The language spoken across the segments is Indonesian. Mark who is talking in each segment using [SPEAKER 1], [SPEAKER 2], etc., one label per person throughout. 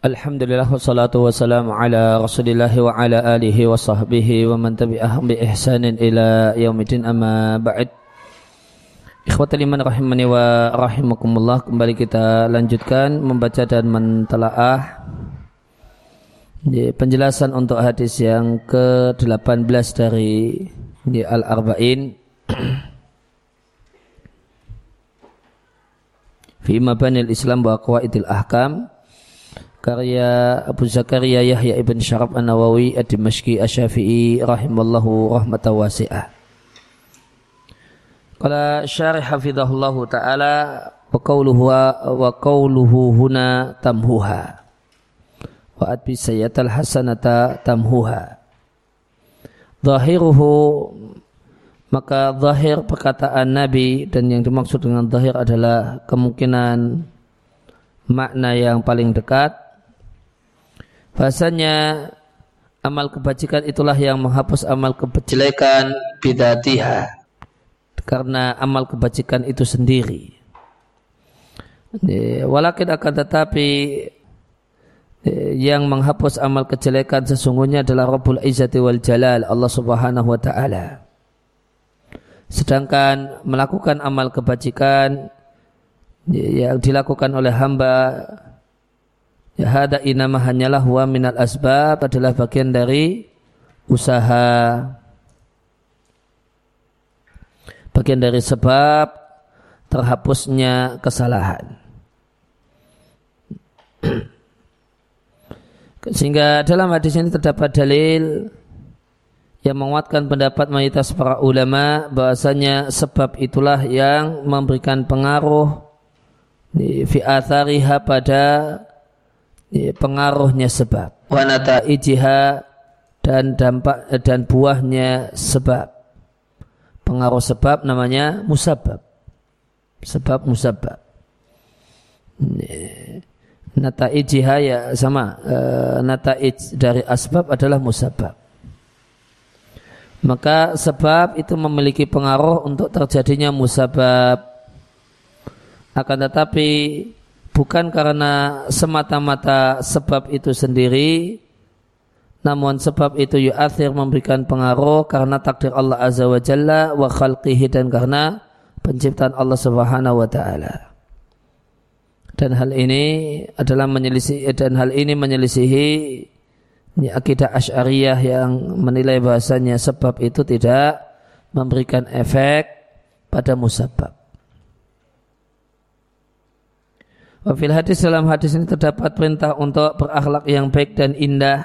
[SPEAKER 1] Alhamdulillah wassalatu wassalamu ala rasulillah wa ala alihi wa sahbihi wa man tabi'ahum bi ihsanin ila yaumidin amma ba'd. Ikhwatal iman rahimani wa rahimakumullah Kembali kita lanjutkan membaca dan mentelaah Penjelasan untuk hadis yang ke-18 dari Al-Arba'in. Fi mabanil Islam wa qawaidil ahkam karya Abu Zakaria Yahya ibn Syarab An-Nawawi Ad-Dimashqi Asy-Syafi'i rahimallahu rahmatan wasi'ah. Qala syarih hafizahullah taala wa qawluhu wa qawluhu huna tamhuha wa adbi sayyatal hasanata tamhuha. Zahiruhu maka zahir perkataan Nabi dan yang dimaksud dengan zahir adalah kemungkinan makna yang paling dekat Bahasanya amal kebajikan itulah yang menghapus amal kejelekan bidatiha. Karena amal kebajikan itu sendiri. Walakin akan tetapi yang menghapus amal kejelekan sesungguhnya adalah Rabbul Izzati wal Jalal Allah Subhanahu wa taala. Sedangkan melakukan amal kebajikan yang dilakukan oleh hamba hada inama hanyalah huwa minal asbab adalah bagian dari usaha. Bagian dari sebab terhapusnya kesalahan. Sehingga dalam hadis ini terdapat dalil yang menguatkan pendapat mayoritas para ulama bahasanya sebab itulah yang memberikan pengaruh fi athariha pada pengaruhnya sebab. Wanata ijiha dan dampak dan buahnya sebab. Pengaruh sebab namanya musabab. Sebab musabab. Iya. nata ijiha ya sama e, nata ij dari asbab adalah musabab. Maka sebab itu memiliki pengaruh untuk terjadinya musabab. Akan tetapi bukan karena semata-mata sebab itu sendiri namun sebab itu yu'athir memberikan pengaruh karena takdir Allah Azza wa Jalla wa khalqihi dan karena penciptaan Allah Subhanahu wa taala. Dan hal ini adalah menyelisih dan hal ini menyelisihi akidah Asy'ariyah yang menilai bahasanya sebab itu tidak memberikan efek pada musabab. Wafil hadis dalam hadis ini terdapat perintah untuk berakhlak yang baik dan indah.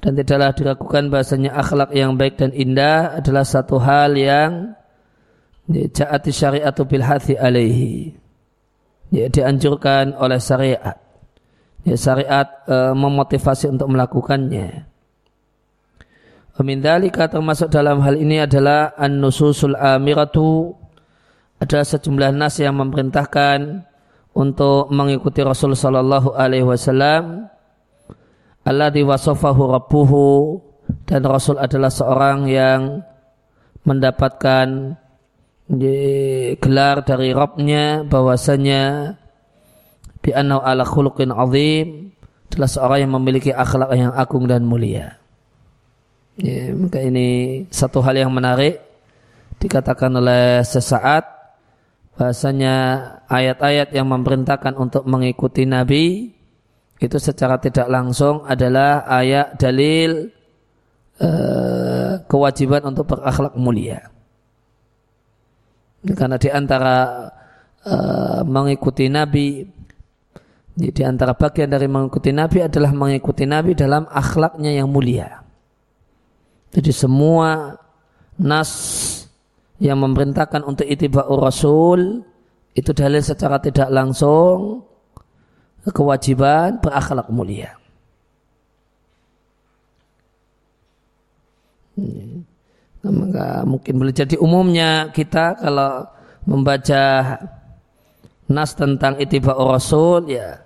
[SPEAKER 1] Dan tidaklah diragukan bahasanya akhlak yang baik dan indah adalah satu hal yang jaati syariatu bil hati alaihi. Ya, dianjurkan oleh syariat. Ya, syariat e, memotivasi untuk melakukannya. Amindalika termasuk dalam hal ini adalah an-nususul amiratu. Adalah sejumlah nas yang memerintahkan untuk mengikuti Rasul sallallahu alaihi wasallam alladzi wasafahu rabbuhu dan Rasul adalah seorang yang mendapatkan gelar dari Rabbnya bahwasanya bi anna ala khuluqin azim adalah seorang yang memiliki akhlak yang agung dan mulia. Ya, maka ini satu hal yang menarik dikatakan oleh sesaat bahasanya ayat-ayat yang memerintahkan untuk mengikuti Nabi itu secara tidak langsung adalah ayat dalil uh, kewajiban untuk berakhlak mulia. Karena di antara uh, mengikuti Nabi, di antara bagian dari mengikuti Nabi adalah mengikuti Nabi dalam akhlaknya yang mulia. Jadi semua nas yang memerintahkan untuk itiba'ur rasul itu dalil secara tidak langsung kewajiban berakhlak mulia. Nah, maka mungkin boleh jadi umumnya kita kalau membaca nas tentang itiba'ur rasul ya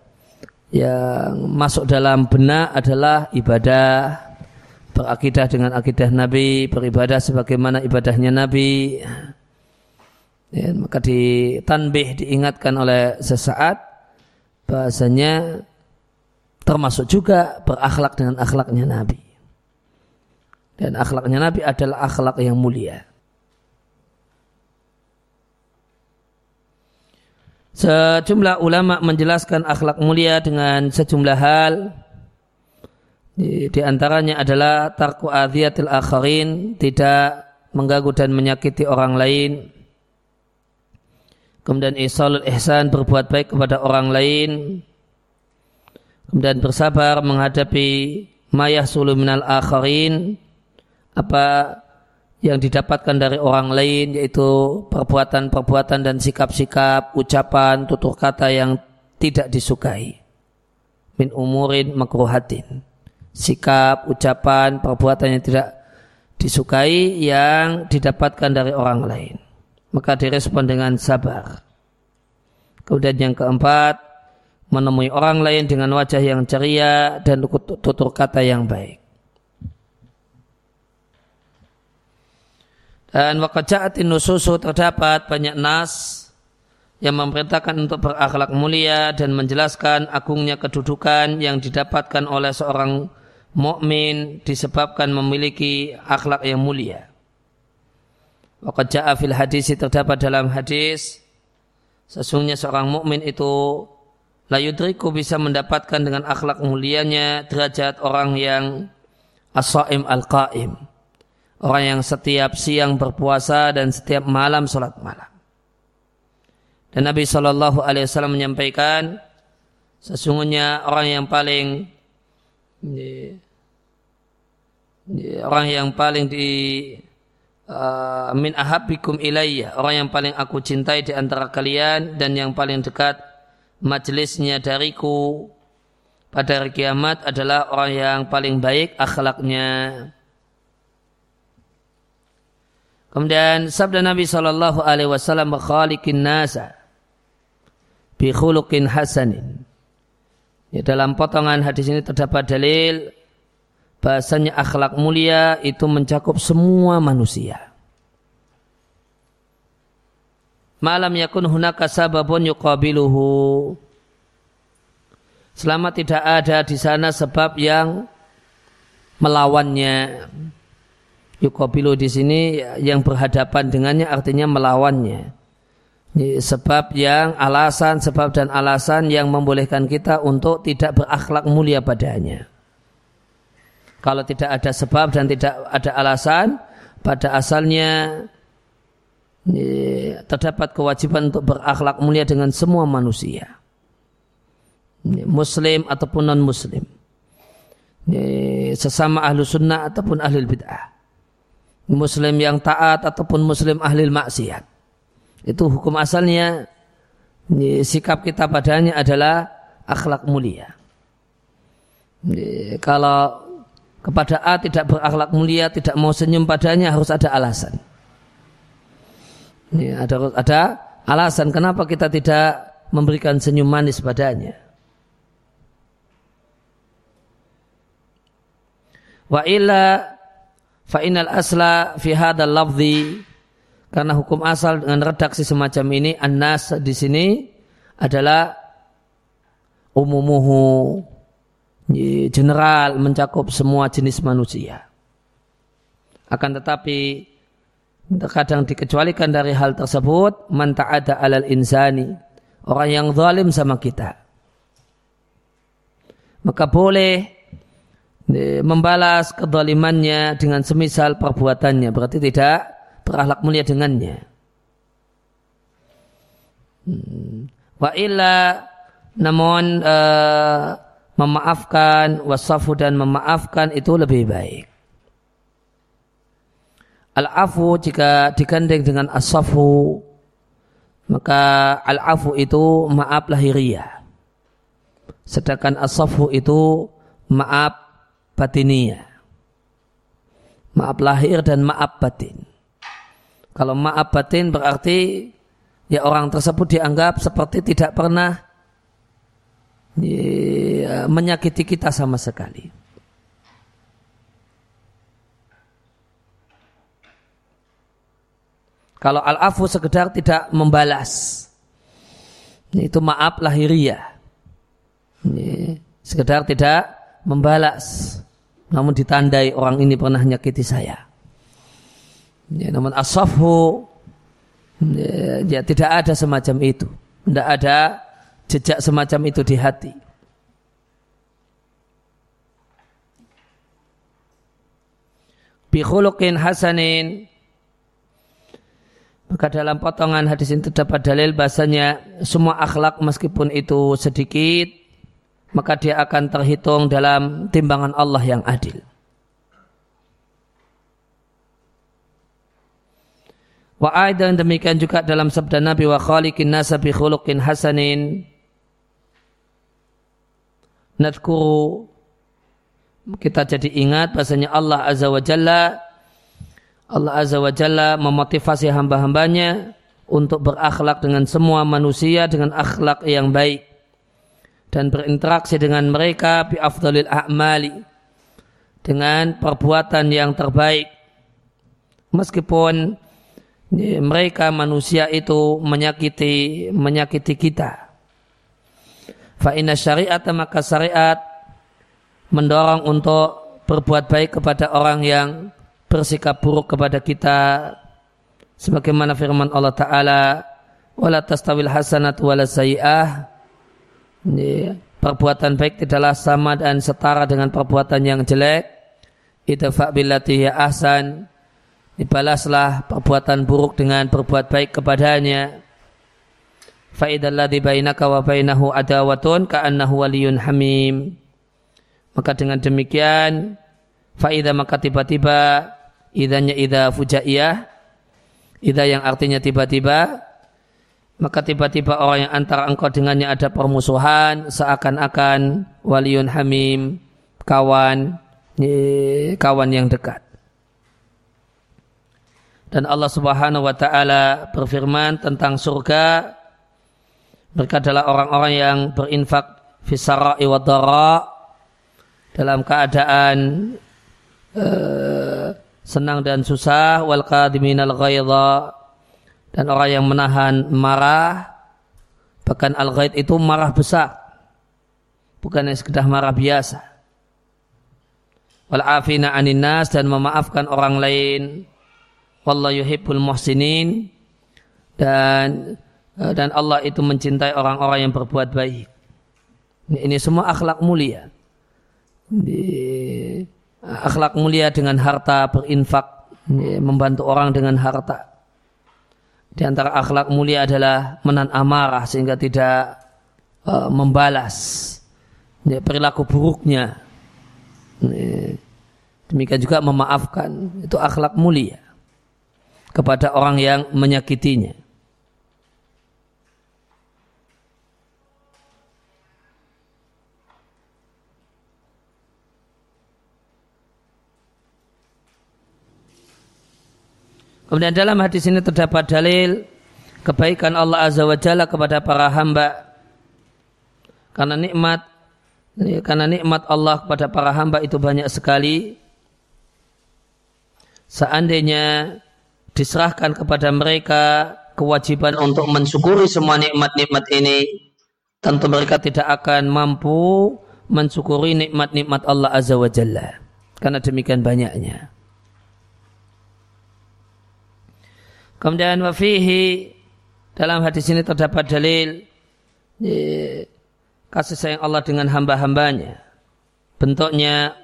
[SPEAKER 1] yang masuk dalam benak adalah ibadah berakidah dengan akidah Nabi, beribadah sebagaimana ibadahnya Nabi. Ya, maka ditanbih diingatkan oleh sesaat bahasanya termasuk juga berakhlak dengan akhlaknya Nabi. Dan akhlaknya Nabi adalah akhlak yang mulia. Sejumlah ulama menjelaskan akhlak mulia dengan sejumlah hal. Di, antaranya adalah tarku adhiyatil akharin, tidak mengganggu dan menyakiti orang lain. Kemudian isalul ihsan, berbuat baik kepada orang lain. Kemudian bersabar menghadapi mayah sulu minal akharin, apa yang didapatkan dari orang lain yaitu perbuatan-perbuatan dan sikap-sikap, ucapan, tutur kata yang tidak disukai. Min umurin makruhatin. Sikap, ucapan, perbuatan yang tidak disukai yang didapatkan dari orang lain. Maka direspon dengan sabar. Kemudian yang keempat, menemui orang lain dengan wajah yang ceria dan tutur kata yang baik. Dan wakajaatin nususu terdapat banyak nas yang memerintahkan untuk berakhlak mulia dan menjelaskan agungnya kedudukan yang didapatkan oleh seorang mukmin disebabkan memiliki akhlak yang mulia. Waqad fil hadis terdapat dalam hadis sesungguhnya seorang mukmin itu layudriku bisa mendapatkan dengan akhlak mulianya derajat orang yang as-saim al-qaim Orang yang setiap siang berpuasa dan setiap malam sholat malam. Dan Nabi Shallallahu Alaihi Wasallam menyampaikan, sesungguhnya orang yang paling orang yang paling di uh, min ahabikum ilayya orang yang paling aku cintai di antara kalian dan yang paling dekat majelisnya dariku pada hari kiamat adalah orang yang paling baik akhlaknya Kemudian sabda Nabi Shallallahu Alaihi Wasallam khaliqin nasa bi khuluqin hasanin. Ya, dalam potongan hadis ini terdapat dalil bahasanya akhlak mulia itu mencakup semua manusia. Malam yakun hunaka sababun yuqabiluhu. Selama tidak ada di sana sebab yang melawannya. Yukobilu di sini yang berhadapan dengannya artinya melawannya. Sebab yang alasan, sebab dan alasan yang membolehkan kita untuk tidak berakhlak mulia padanya. Kalau tidak ada sebab dan tidak ada alasan, pada asalnya terdapat kewajiban untuk berakhlak mulia dengan semua manusia. Muslim ataupun non-muslim. Sesama ahlu sunnah ataupun ahli bid'ah muslim yang taat ataupun muslim ahli maksiat. Itu hukum asalnya sikap kita padanya adalah akhlak mulia. Kalau kepada A tidak berakhlak mulia, tidak mau senyum padanya harus ada alasan. Ada ada alasan kenapa kita tidak memberikan senyum manis padanya. Wa illa Fa'inal asla fi hadal lafzi karena hukum asal dengan redaksi semacam ini annas di sini adalah umumuhu general mencakup semua jenis manusia. Akan tetapi terkadang dikecualikan dari hal tersebut man ta'ada alal insani orang yang zalim sama kita. Maka boleh membalas kedolimannya dengan semisal perbuatannya berarti tidak berakhlak mulia dengannya hmm. wa illa namun uh, memaafkan wasafu dan memaafkan itu lebih baik al-afu jika digandeng dengan asafu maka al-afu itu maaf lahiriah sedangkan asafu itu maaf batiniyah. Maaf lahir dan maaf batin. Kalau maaf batin berarti ya orang tersebut dianggap seperti tidak pernah menyakiti kita sama sekali. Kalau al-afu sekedar tidak membalas. Itu maaf lahiriah. sekedar tidak membalas namun ditandai orang ini pernah nyakiti saya ya, namun asafhu ya, ya tidak ada semacam itu tidak ada jejak semacam itu di hati bikhuluqin hasanin maka dalam potongan hadis ini terdapat dalil bahasanya semua akhlak meskipun itu sedikit maka dia akan terhitung dalam timbangan Allah yang adil. Wa aidan demikian juga dalam sabda Nabi wa khaliqin nasa bi khuluqin hasanin nadkuru kita jadi ingat bahasanya Allah Azza wa Jalla. Allah Azza wa Jalla memotivasi hamba-hambanya untuk berakhlak dengan semua manusia dengan akhlak yang baik. Dan berinteraksi dengan mereka bi afdalil a'mali dengan perbuatan yang terbaik. Meskipun mereka manusia itu menyakiti menyakiti kita. Fa inna syariat maka syariat mendorong untuk berbuat baik kepada orang yang bersikap buruk kepada kita sebagaimana firman Allah taala wala tastawil hasanat wala sayi'ah perbuatan baik tidaklah sama dan setara dengan perbuatan yang jelek. Idfa billati ya ahsan. Dibalaslah perbuatan buruk dengan berbuat baik kepadanya. Ladhi bainaka wa bainahu adawatun ka'annahu waliyun hamim. Maka dengan demikian, fa'idah maka tiba-tiba, idahnya idah fujaiyah, idah yang artinya tiba-tiba, maka tiba-tiba orang yang antara engkau dengannya ada permusuhan seakan-akan waliun hamim kawan kawan yang dekat. Dan Allah Subhanahu wa taala berfirman tentang surga mereka adalah orang-orang yang berinfak fisara wa dalam keadaan uh, senang dan susah wal qadiminal ghaidha dan orang yang menahan marah bahkan al-ghaid itu marah besar bukan yang sekedar marah biasa. Wal afina anin nas dan memaafkan orang lain. Wallahu yuhibbul muhsinin dan dan Allah itu mencintai orang-orang yang berbuat baik. Ini, semua akhlak mulia akhlak mulia dengan harta berinfak membantu orang dengan harta di antara akhlak mulia adalah menahan amarah sehingga tidak uh, membalas ya, perilaku buruknya. Demikian juga memaafkan itu akhlak mulia kepada orang yang menyakitinya. Kemudian dalam hadis ini terdapat dalil kebaikan Allah Azza wa Jalla kepada para hamba. Karena nikmat karena nikmat Allah kepada para hamba itu banyak sekali. Seandainya diserahkan kepada mereka kewajiban untuk mensyukuri semua nikmat-nikmat ini, tentu mereka tidak akan mampu mensyukuri nikmat-nikmat Allah Azza wa Jalla. Karena demikian banyaknya. Kemudian wafihi dalam hadis ini terdapat dalil kasih sayang Allah dengan hamba-hambanya. Bentuknya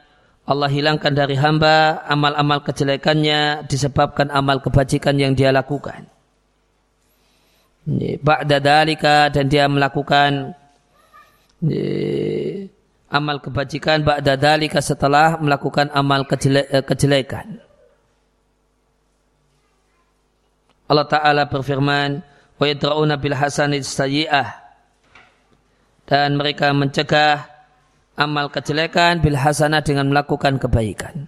[SPEAKER 1] Allah hilangkan dari hamba amal-amal kejelekannya disebabkan amal kebajikan yang dia lakukan. Ba'da dalika dan dia melakukan amal kebajikan ba'da dalika setelah melakukan amal kejelekan. Allah Ta'ala berfirman, wa yadra'una bil sayyi'ah. Dan mereka mencegah amal kejelekan bil hasanah dengan melakukan kebaikan.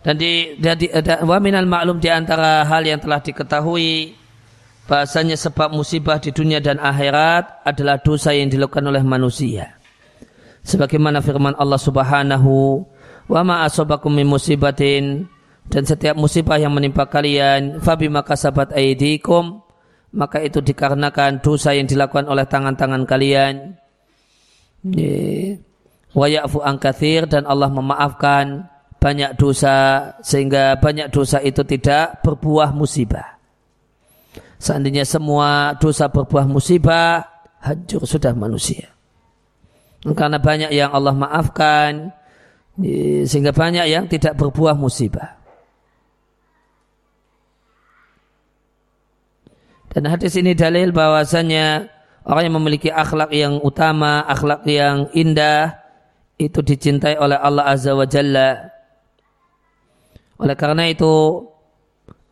[SPEAKER 1] Dan di, di, wa minal ma'lum di antara hal yang telah diketahui bahasanya sebab musibah di dunia dan akhirat adalah dosa yang dilakukan oleh manusia. Sebagaimana firman Allah Subhanahu wa ma asobakum min musibatin dan setiap musibah yang menimpa kalian fabi maka sabat aidikum maka itu dikarenakan dosa yang dilakukan oleh tangan-tangan kalian. Wa ya'fu an dan Allah memaafkan banyak dosa sehingga banyak dosa itu tidak berbuah musibah. Seandainya semua dosa berbuah musibah, hancur sudah manusia. Karena banyak yang Allah maafkan, sehingga banyak yang tidak berbuah musibah. Dan hadis ini dalil bahwasanya orang yang memiliki akhlak yang utama, akhlak yang indah, itu dicintai oleh Allah Azza wa Jalla. Oleh karena itu,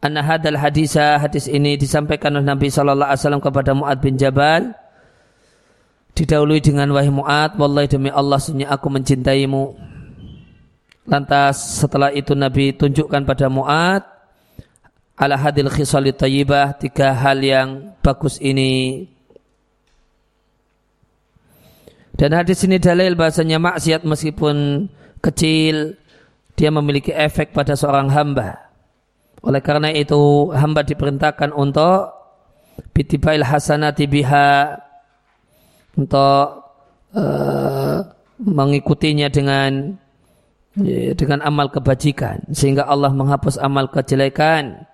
[SPEAKER 1] anna hadal hadisa, hadis ini disampaikan oleh Nabi Wasallam kepada Mu'ad bin Jabal, didahului dengan wahai Mu'ad, wallahi demi Allah sunyi aku mencintaimu. Lantas setelah itu Nabi tunjukkan pada Mu'ad, ala hadil khisali tayyibah tiga hal yang bagus ini. Dan hadis ini dalil bahasanya maksiat meskipun kecil dia memiliki efek pada seorang hamba. Oleh karena itu hamba diperintahkan untuk bitibail hasanati biha untuk uh, mengikutinya dengan dengan amal kebajikan sehingga Allah menghapus amal kejelekan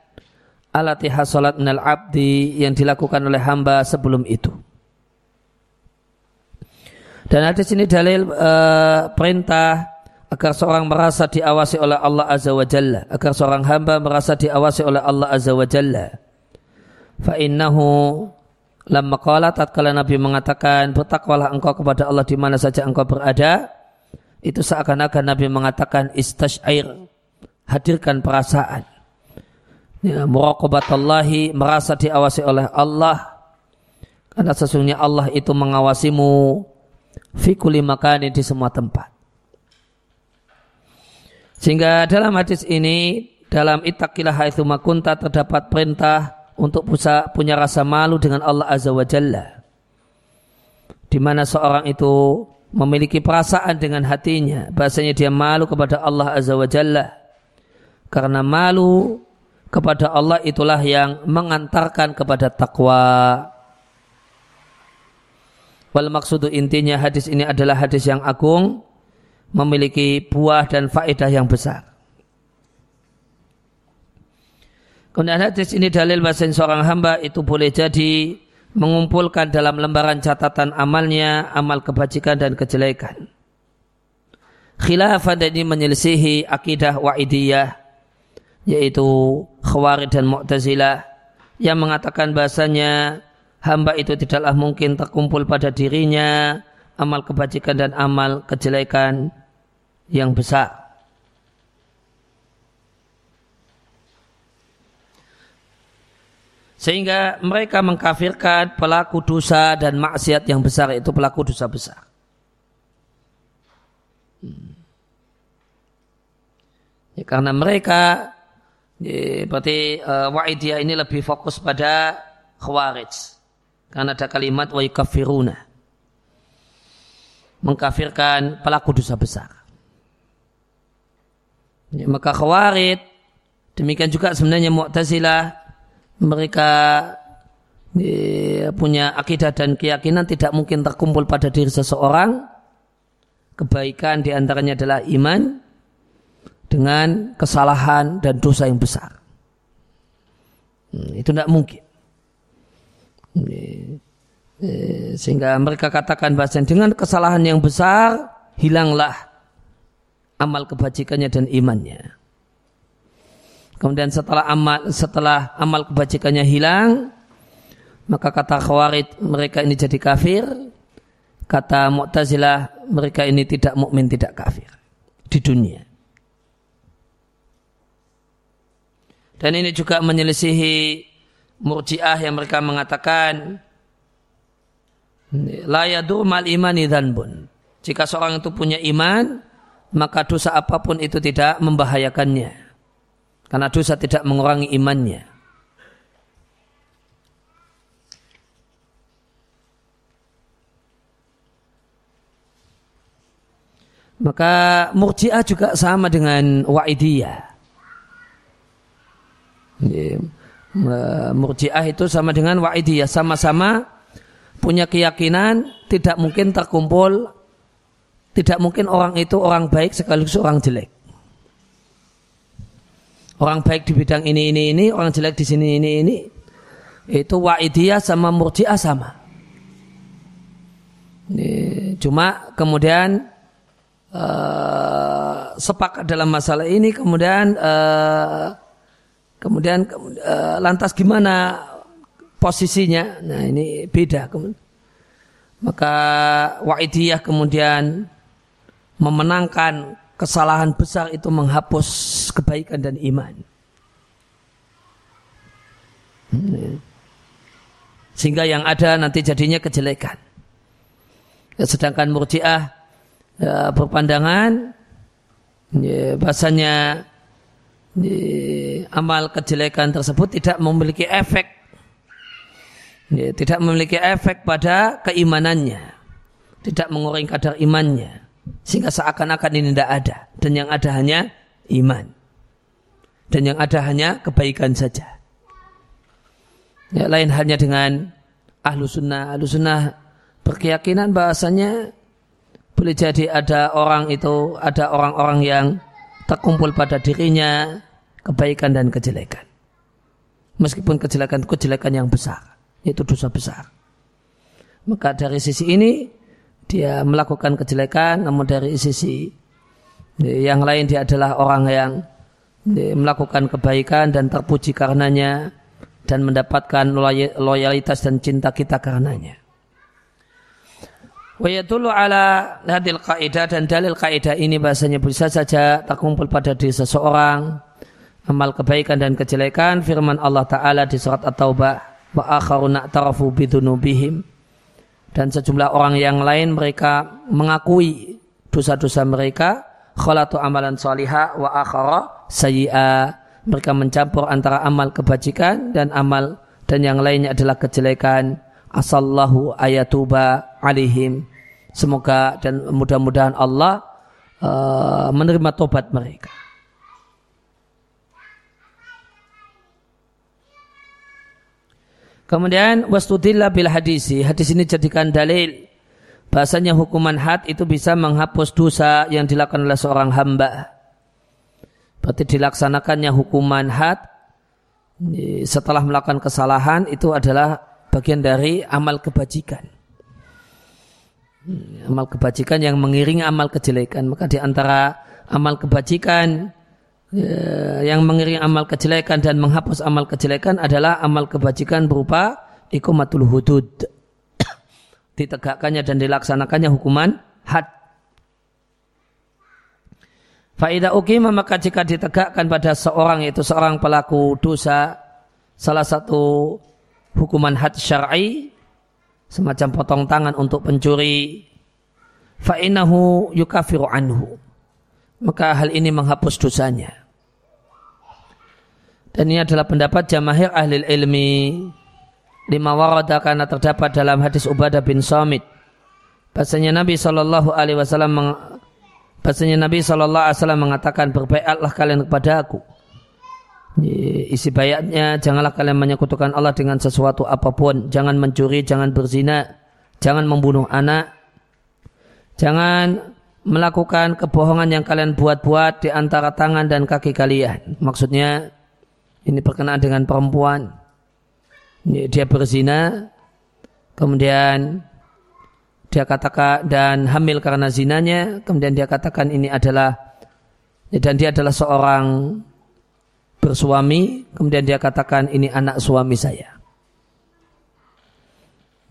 [SPEAKER 1] alatiha salat minal abdi yang dilakukan oleh hamba sebelum itu. Dan ada sini dalil uh, perintah agar seorang merasa diawasi oleh Allah Azza wa Jalla, agar seorang hamba merasa diawasi oleh Allah Azza wa Jalla. Fa innahu lamma qala tatkala Nabi mengatakan bertakwalah engkau kepada Allah di mana saja engkau berada, itu seakan-akan Nabi mengatakan istasyair, hadirkan perasaan ya, muraqabatallahi merasa diawasi oleh Allah karena sesungguhnya Allah itu mengawasimu fi kulli makani di semua tempat. Sehingga dalam hadis ini dalam itaqilah haitsu makunta terdapat perintah untuk punya rasa malu dengan Allah Azza wa Jalla. Di mana seorang itu memiliki perasaan dengan hatinya, bahasanya dia malu kepada Allah Azza wa Jalla. Karena malu kepada Allah itulah yang mengantarkan kepada takwa. Wal maksudu intinya hadis ini adalah hadis yang agung, memiliki buah dan faedah yang besar. Kemudian hadis ini dalil bahasa seorang hamba itu boleh jadi mengumpulkan dalam lembaran catatan amalnya, amal kebajikan dan kejelekan. Khilafah ini menyelisihi akidah wa'idiyah yaitu Khawarij dan Mu'tazilah yang mengatakan bahasanya hamba itu tidaklah mungkin terkumpul pada dirinya amal kebajikan dan amal kejelekan yang besar. Sehingga mereka mengkafirkan pelaku dosa dan maksiat yang besar itu pelaku dosa besar. Hmm. Ya, karena mereka Ya, berarti uh, wa'idiyah ini lebih fokus pada khawarij. Karena ada kalimat wa yukafiruna. Mengkafirkan pelaku dosa besar. Ya, maka khawarij, demikian juga sebenarnya mu'tazilah, mereka ya, punya akidah dan keyakinan tidak mungkin terkumpul pada diri seseorang. Kebaikan di antaranya adalah iman, dengan kesalahan dan dosa yang besar. Hmm, itu tidak mungkin. Sehingga mereka katakan bahasa dengan kesalahan yang besar hilanglah amal kebajikannya dan imannya. Kemudian setelah amal setelah amal kebajikannya hilang, maka kata khawarid mereka ini jadi kafir. Kata Mu'tazilah mereka ini tidak mukmin tidak kafir di dunia. Dan ini juga menyelisihi murjiah yang mereka mengatakan layadur mal imani bun. Jika seorang itu punya iman, maka dosa apa pun itu tidak membahayakannya. Karena dosa tidak mengurangi imannya. Maka murjiah juga sama dengan wa'idiyah. Murji'ah itu sama dengan wa'idiyah. Sama-sama punya keyakinan tidak mungkin terkumpul, tidak mungkin orang itu orang baik sekaligus orang jelek. Orang baik di bidang ini, ini, ini, orang jelek di sini, ini, ini. Itu wa'idiyah sama murji'ah sama. Cuma kemudian uh, sepakat dalam masalah ini, kemudian uh, Kemudian uh, lantas gimana posisinya? Nah ini beda. Maka Wa'idiyah kemudian memenangkan kesalahan besar itu menghapus kebaikan dan iman. Sehingga yang ada nanti jadinya kejelekan. Sedangkan murjiah ya, berpandangan ya, bahasanya amal kejelekan tersebut tidak memiliki efek tidak memiliki efek pada keimanannya tidak mengurangi kadar imannya sehingga seakan-akan ini tidak ada dan yang ada hanya iman dan yang ada hanya kebaikan saja ya, lain hanya dengan ahlu sunnah ahlu sunnah berkeyakinan bahasanya boleh jadi ada orang itu ada orang-orang yang terkumpul pada dirinya kebaikan dan kejelekan. Meskipun kejelekan kejelekan yang besar, itu dosa besar. Maka dari sisi ini dia melakukan kejelekan, namun dari sisi yang lain dia adalah orang yang melakukan kebaikan dan terpuji karenanya dan mendapatkan loyalitas dan cinta kita karenanya. Wa yadullu ala hadil kaidah dan dalil kaidah ini bahasanya bisa saja terkumpul pada diri seseorang amal kebaikan dan kejelekan firman Allah taala di surat At-Taubah wa akharuna tarafu bidunubihim dan sejumlah orang yang lain mereka mengakui dosa-dosa mereka khalatu amalan salihah wa akhara sayyi'a mereka mencampur antara amal kebajikan dan amal dan yang lainnya adalah kejelekan asallahu ayatuba alihim. Semoga dan mudah-mudahan Allah uh, menerima tobat mereka. Kemudian wastudillah bil hadisi. Hadis ini jadikan dalil bahasanya hukuman had itu bisa menghapus dosa yang dilakukan oleh seorang hamba. Berarti dilaksanakannya hukuman had setelah melakukan kesalahan itu adalah bagian dari amal kebajikan. Hmm, amal kebajikan yang mengiringi amal kejelekan. Maka di antara amal kebajikan yang mengiringi amal kejelekan dan menghapus amal kejelekan adalah amal kebajikan berupa ikumatul hudud. Ditegakkannya dan dilaksanakannya hukuman had. Faidah ukima maka jika ditegakkan pada seorang yaitu seorang pelaku dosa salah satu hukuman had syar'i semacam potong tangan untuk pencuri fa'inahu yukafiru anhu maka hal ini menghapus dosanya dan ini adalah pendapat jamahir ahli ilmi lima warada karena terdapat dalam hadis Ubadah bin Samit bahasanya Nabi Shallallahu Alaihi Wasallam bahasanya Nabi Shallallahu mengatakan berbaiatlah kalian kepada aku Isi bayatnya, janganlah kalian menyekutukan Allah dengan sesuatu apa pun. Jangan mencuri, jangan berzina, jangan membunuh anak. Jangan melakukan kebohongan yang kalian buat-buat di antara tangan dan kaki kalian. Maksudnya, ini berkenaan dengan perempuan. Dia berzina, kemudian dia katakan dan hamil karena zinanya, kemudian dia katakan ini adalah dan dia adalah seorang bersuami, kemudian dia katakan ini anak suami saya.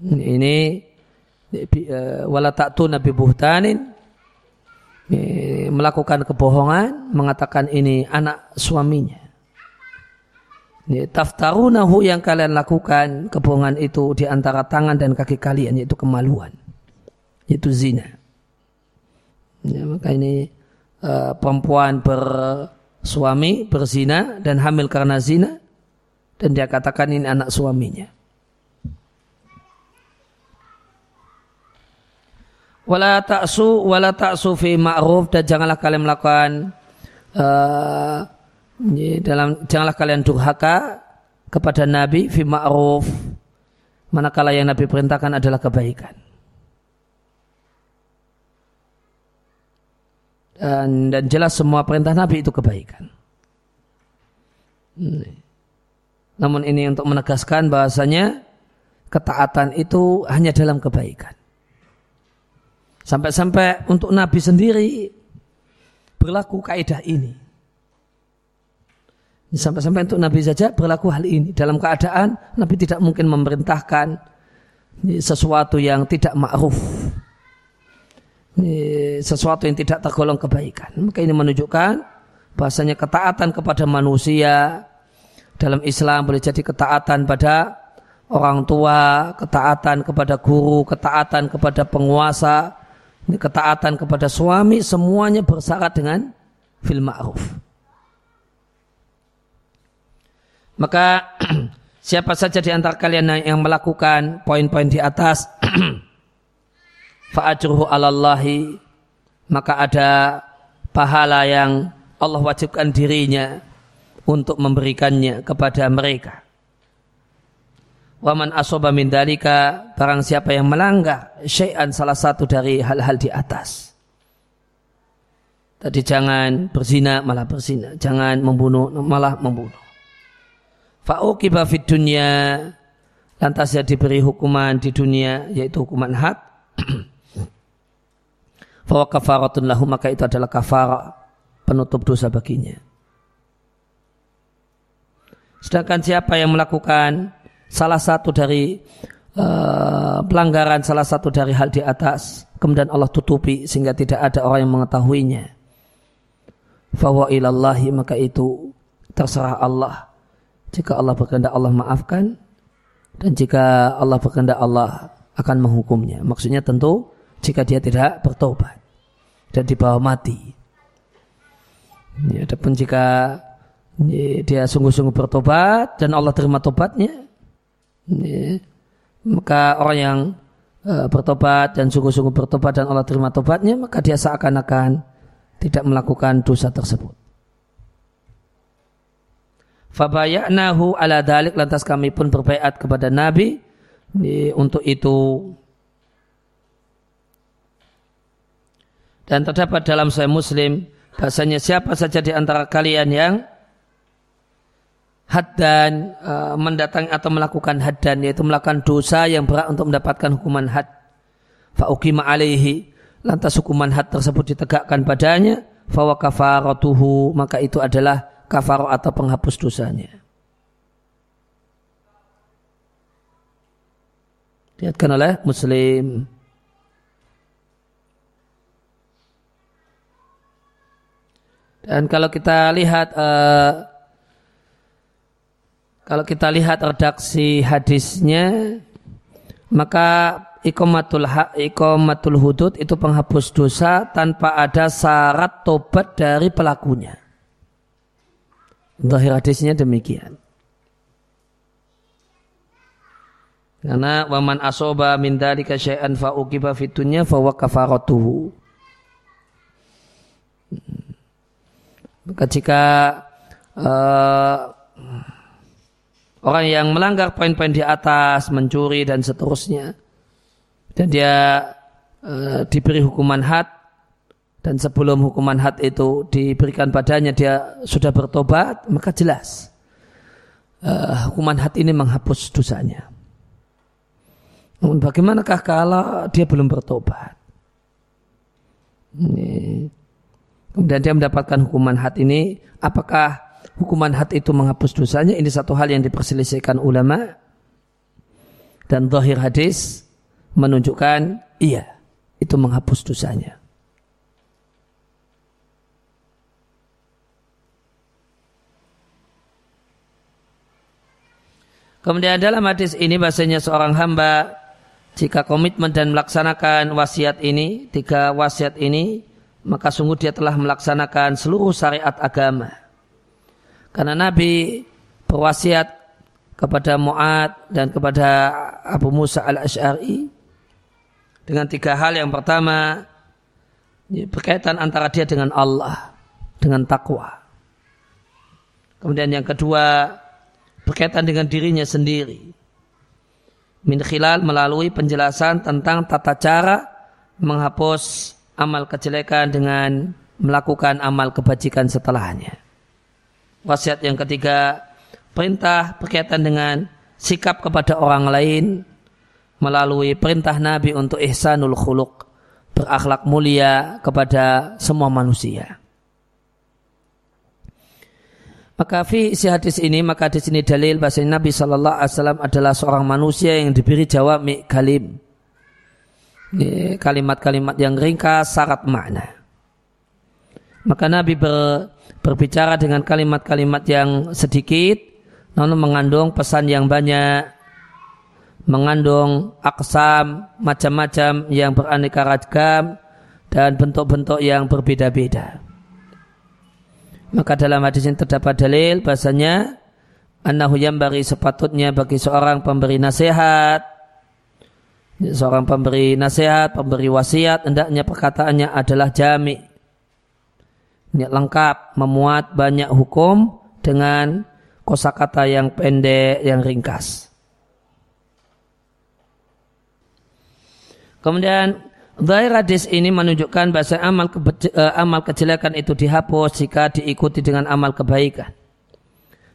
[SPEAKER 1] Ini eh, wala ta'tu nabi buhtanin melakukan kebohongan, mengatakan ini anak suaminya. Ini taftarunahu yang kalian lakukan kebohongan itu di antara tangan dan kaki kalian yaitu kemaluan. Itu zina. Ya, maka ini uh, perempuan ber suami berzina dan hamil karena zina dan dia katakan ini anak suaminya. Wala ta'su wala ta'su fi ma'ruf dan janganlah kalian melakukan uh, dalam janganlah kalian durhaka kepada Nabi fi ma'ruf manakala yang Nabi perintahkan adalah kebaikan. Dan, dan jelas semua perintah Nabi itu kebaikan. Namun ini untuk menegaskan bahasanya ketaatan itu hanya dalam kebaikan. Sampai-sampai untuk Nabi sendiri berlaku kaidah ini. Sampai-sampai untuk Nabi saja berlaku hal ini. Dalam keadaan Nabi tidak mungkin memerintahkan sesuatu yang tidak ma'ruf. Sesuatu yang tidak tergolong kebaikan. Maka ini menunjukkan bahasanya ketaatan kepada manusia dalam Islam boleh jadi ketaatan pada orang tua, ketaatan kepada guru, ketaatan kepada penguasa, ketaatan kepada suami, semuanya bersyarat dengan fil ma'ruf. Maka siapa saja di antara kalian yang melakukan poin-poin di atas fa'ajruhu alallahi maka ada pahala yang Allah wajibkan dirinya untuk memberikannya kepada mereka. Waman asoba min dalika barang siapa yang melanggar syai'an salah satu dari hal-hal di atas. Tadi jangan berzina malah berzina, jangan membunuh malah membunuh. Fa'uqiba fid dunya lantas dia diberi hukuman di dunia yaitu hukuman had. Fawa kafaratun lahu maka itu adalah kafarah penutup dosa baginya. Sedangkan siapa yang melakukan salah satu dari uh, pelanggaran salah satu dari hal di atas, kemudian Allah tutupi sehingga tidak ada orang yang mengetahuinya. Fawa ilallahi maka itu terserah Allah jika Allah berkehendak Allah maafkan dan jika Allah berkehendak Allah akan menghukumnya. Maksudnya tentu jika dia tidak bertobat dan dibawa mati. Ya, adapun jika dia sungguh-sungguh bertobat dan Allah terima tobatnya, ya, maka orang yang uh, bertobat dan sungguh-sungguh bertobat dan Allah terima tobatnya, maka dia seakan-akan tidak melakukan dosa tersebut. Fabayanahu ala dalik lantas kami pun berbaiat kepada Nabi. Untuk itu. Dan terdapat dalam saya Muslim bahasanya siapa saja di antara kalian yang had dan uh, mendatangi atau melakukan haddan yaitu melakukan dosa yang berat untuk mendapatkan hukuman had. Fa'ukima alaihi lantas hukuman had tersebut ditegakkan padanya. Fawa kafaratuhu maka itu adalah kafar atau penghapus dosanya. Lihatkan oleh Muslim. Dan kalau kita lihat uh, kalau kita lihat redaksi hadisnya maka ikomatul hak ikomatul hudud itu penghapus dosa tanpa ada syarat tobat dari pelakunya. Zahir hadisnya demikian. Karena waman asoba min dalika syai'an fa uqiba fitunya fa kafaratuhu. Maka jika uh, orang yang melanggar poin-poin di atas, mencuri dan seterusnya, dan dia uh, diberi hukuman had, dan sebelum hukuman had itu diberikan padanya dia sudah bertobat maka jelas uh, hukuman had ini menghapus dosanya. Namun bagaimanakah kalau dia belum bertobat? Ini. kemudian dia mendapatkan hukuman had ini. Apakah hukuman had itu menghapus dosanya? Ini satu hal yang diperselisihkan ulama. Dan zahir hadis menunjukkan iya itu menghapus dosanya Kemudian dalam hadis ini bahasanya seorang hamba jika komitmen dan melaksanakan wasiat ini, tiga wasiat ini, maka sungguh dia telah melaksanakan seluruh syariat agama. Karena Nabi berwasiat kepada Mu'ad dan kepada Abu Musa al-Ash'ari dengan tiga hal. Yang pertama, berkaitan antara dia dengan Allah, dengan takwa. Kemudian yang kedua, berkaitan dengan dirinya sendiri. Min khilal melalui penjelasan tentang tata cara menghapus amal kejelekan dengan melakukan amal kebajikan setelahnya. Wasiat yang ketiga, perintah berkaitan dengan sikap kepada orang lain melalui perintah Nabi untuk ihsanul khuluq, berakhlak mulia kepada semua manusia. Maka fi isi hadis ini, maka di sini dalil bahasa Nabi Shallallahu Alaihi Wasallam adalah seorang manusia yang diberi jawab kalim. Kalimat-kalimat yang ringkas, syarat makna. Maka Nabi ber, berbicara dengan kalimat-kalimat yang sedikit, namun mengandung pesan yang banyak, mengandung aksam, macam-macam yang beraneka ragam, dan bentuk-bentuk yang berbeda-beda. Maka dalam hadis ini terdapat dalil bahasanya annahu bagi sepatutnya bagi seorang pemberi nasihat seorang pemberi nasihat, pemberi wasiat hendaknya perkataannya adalah jami. Ini lengkap, memuat banyak hukum dengan kosakata yang pendek, yang ringkas. Kemudian Zahir hadis ini menunjukkan bahasa amal, ke, uh, amal kejelekan itu dihapus jika diikuti dengan amal kebaikan.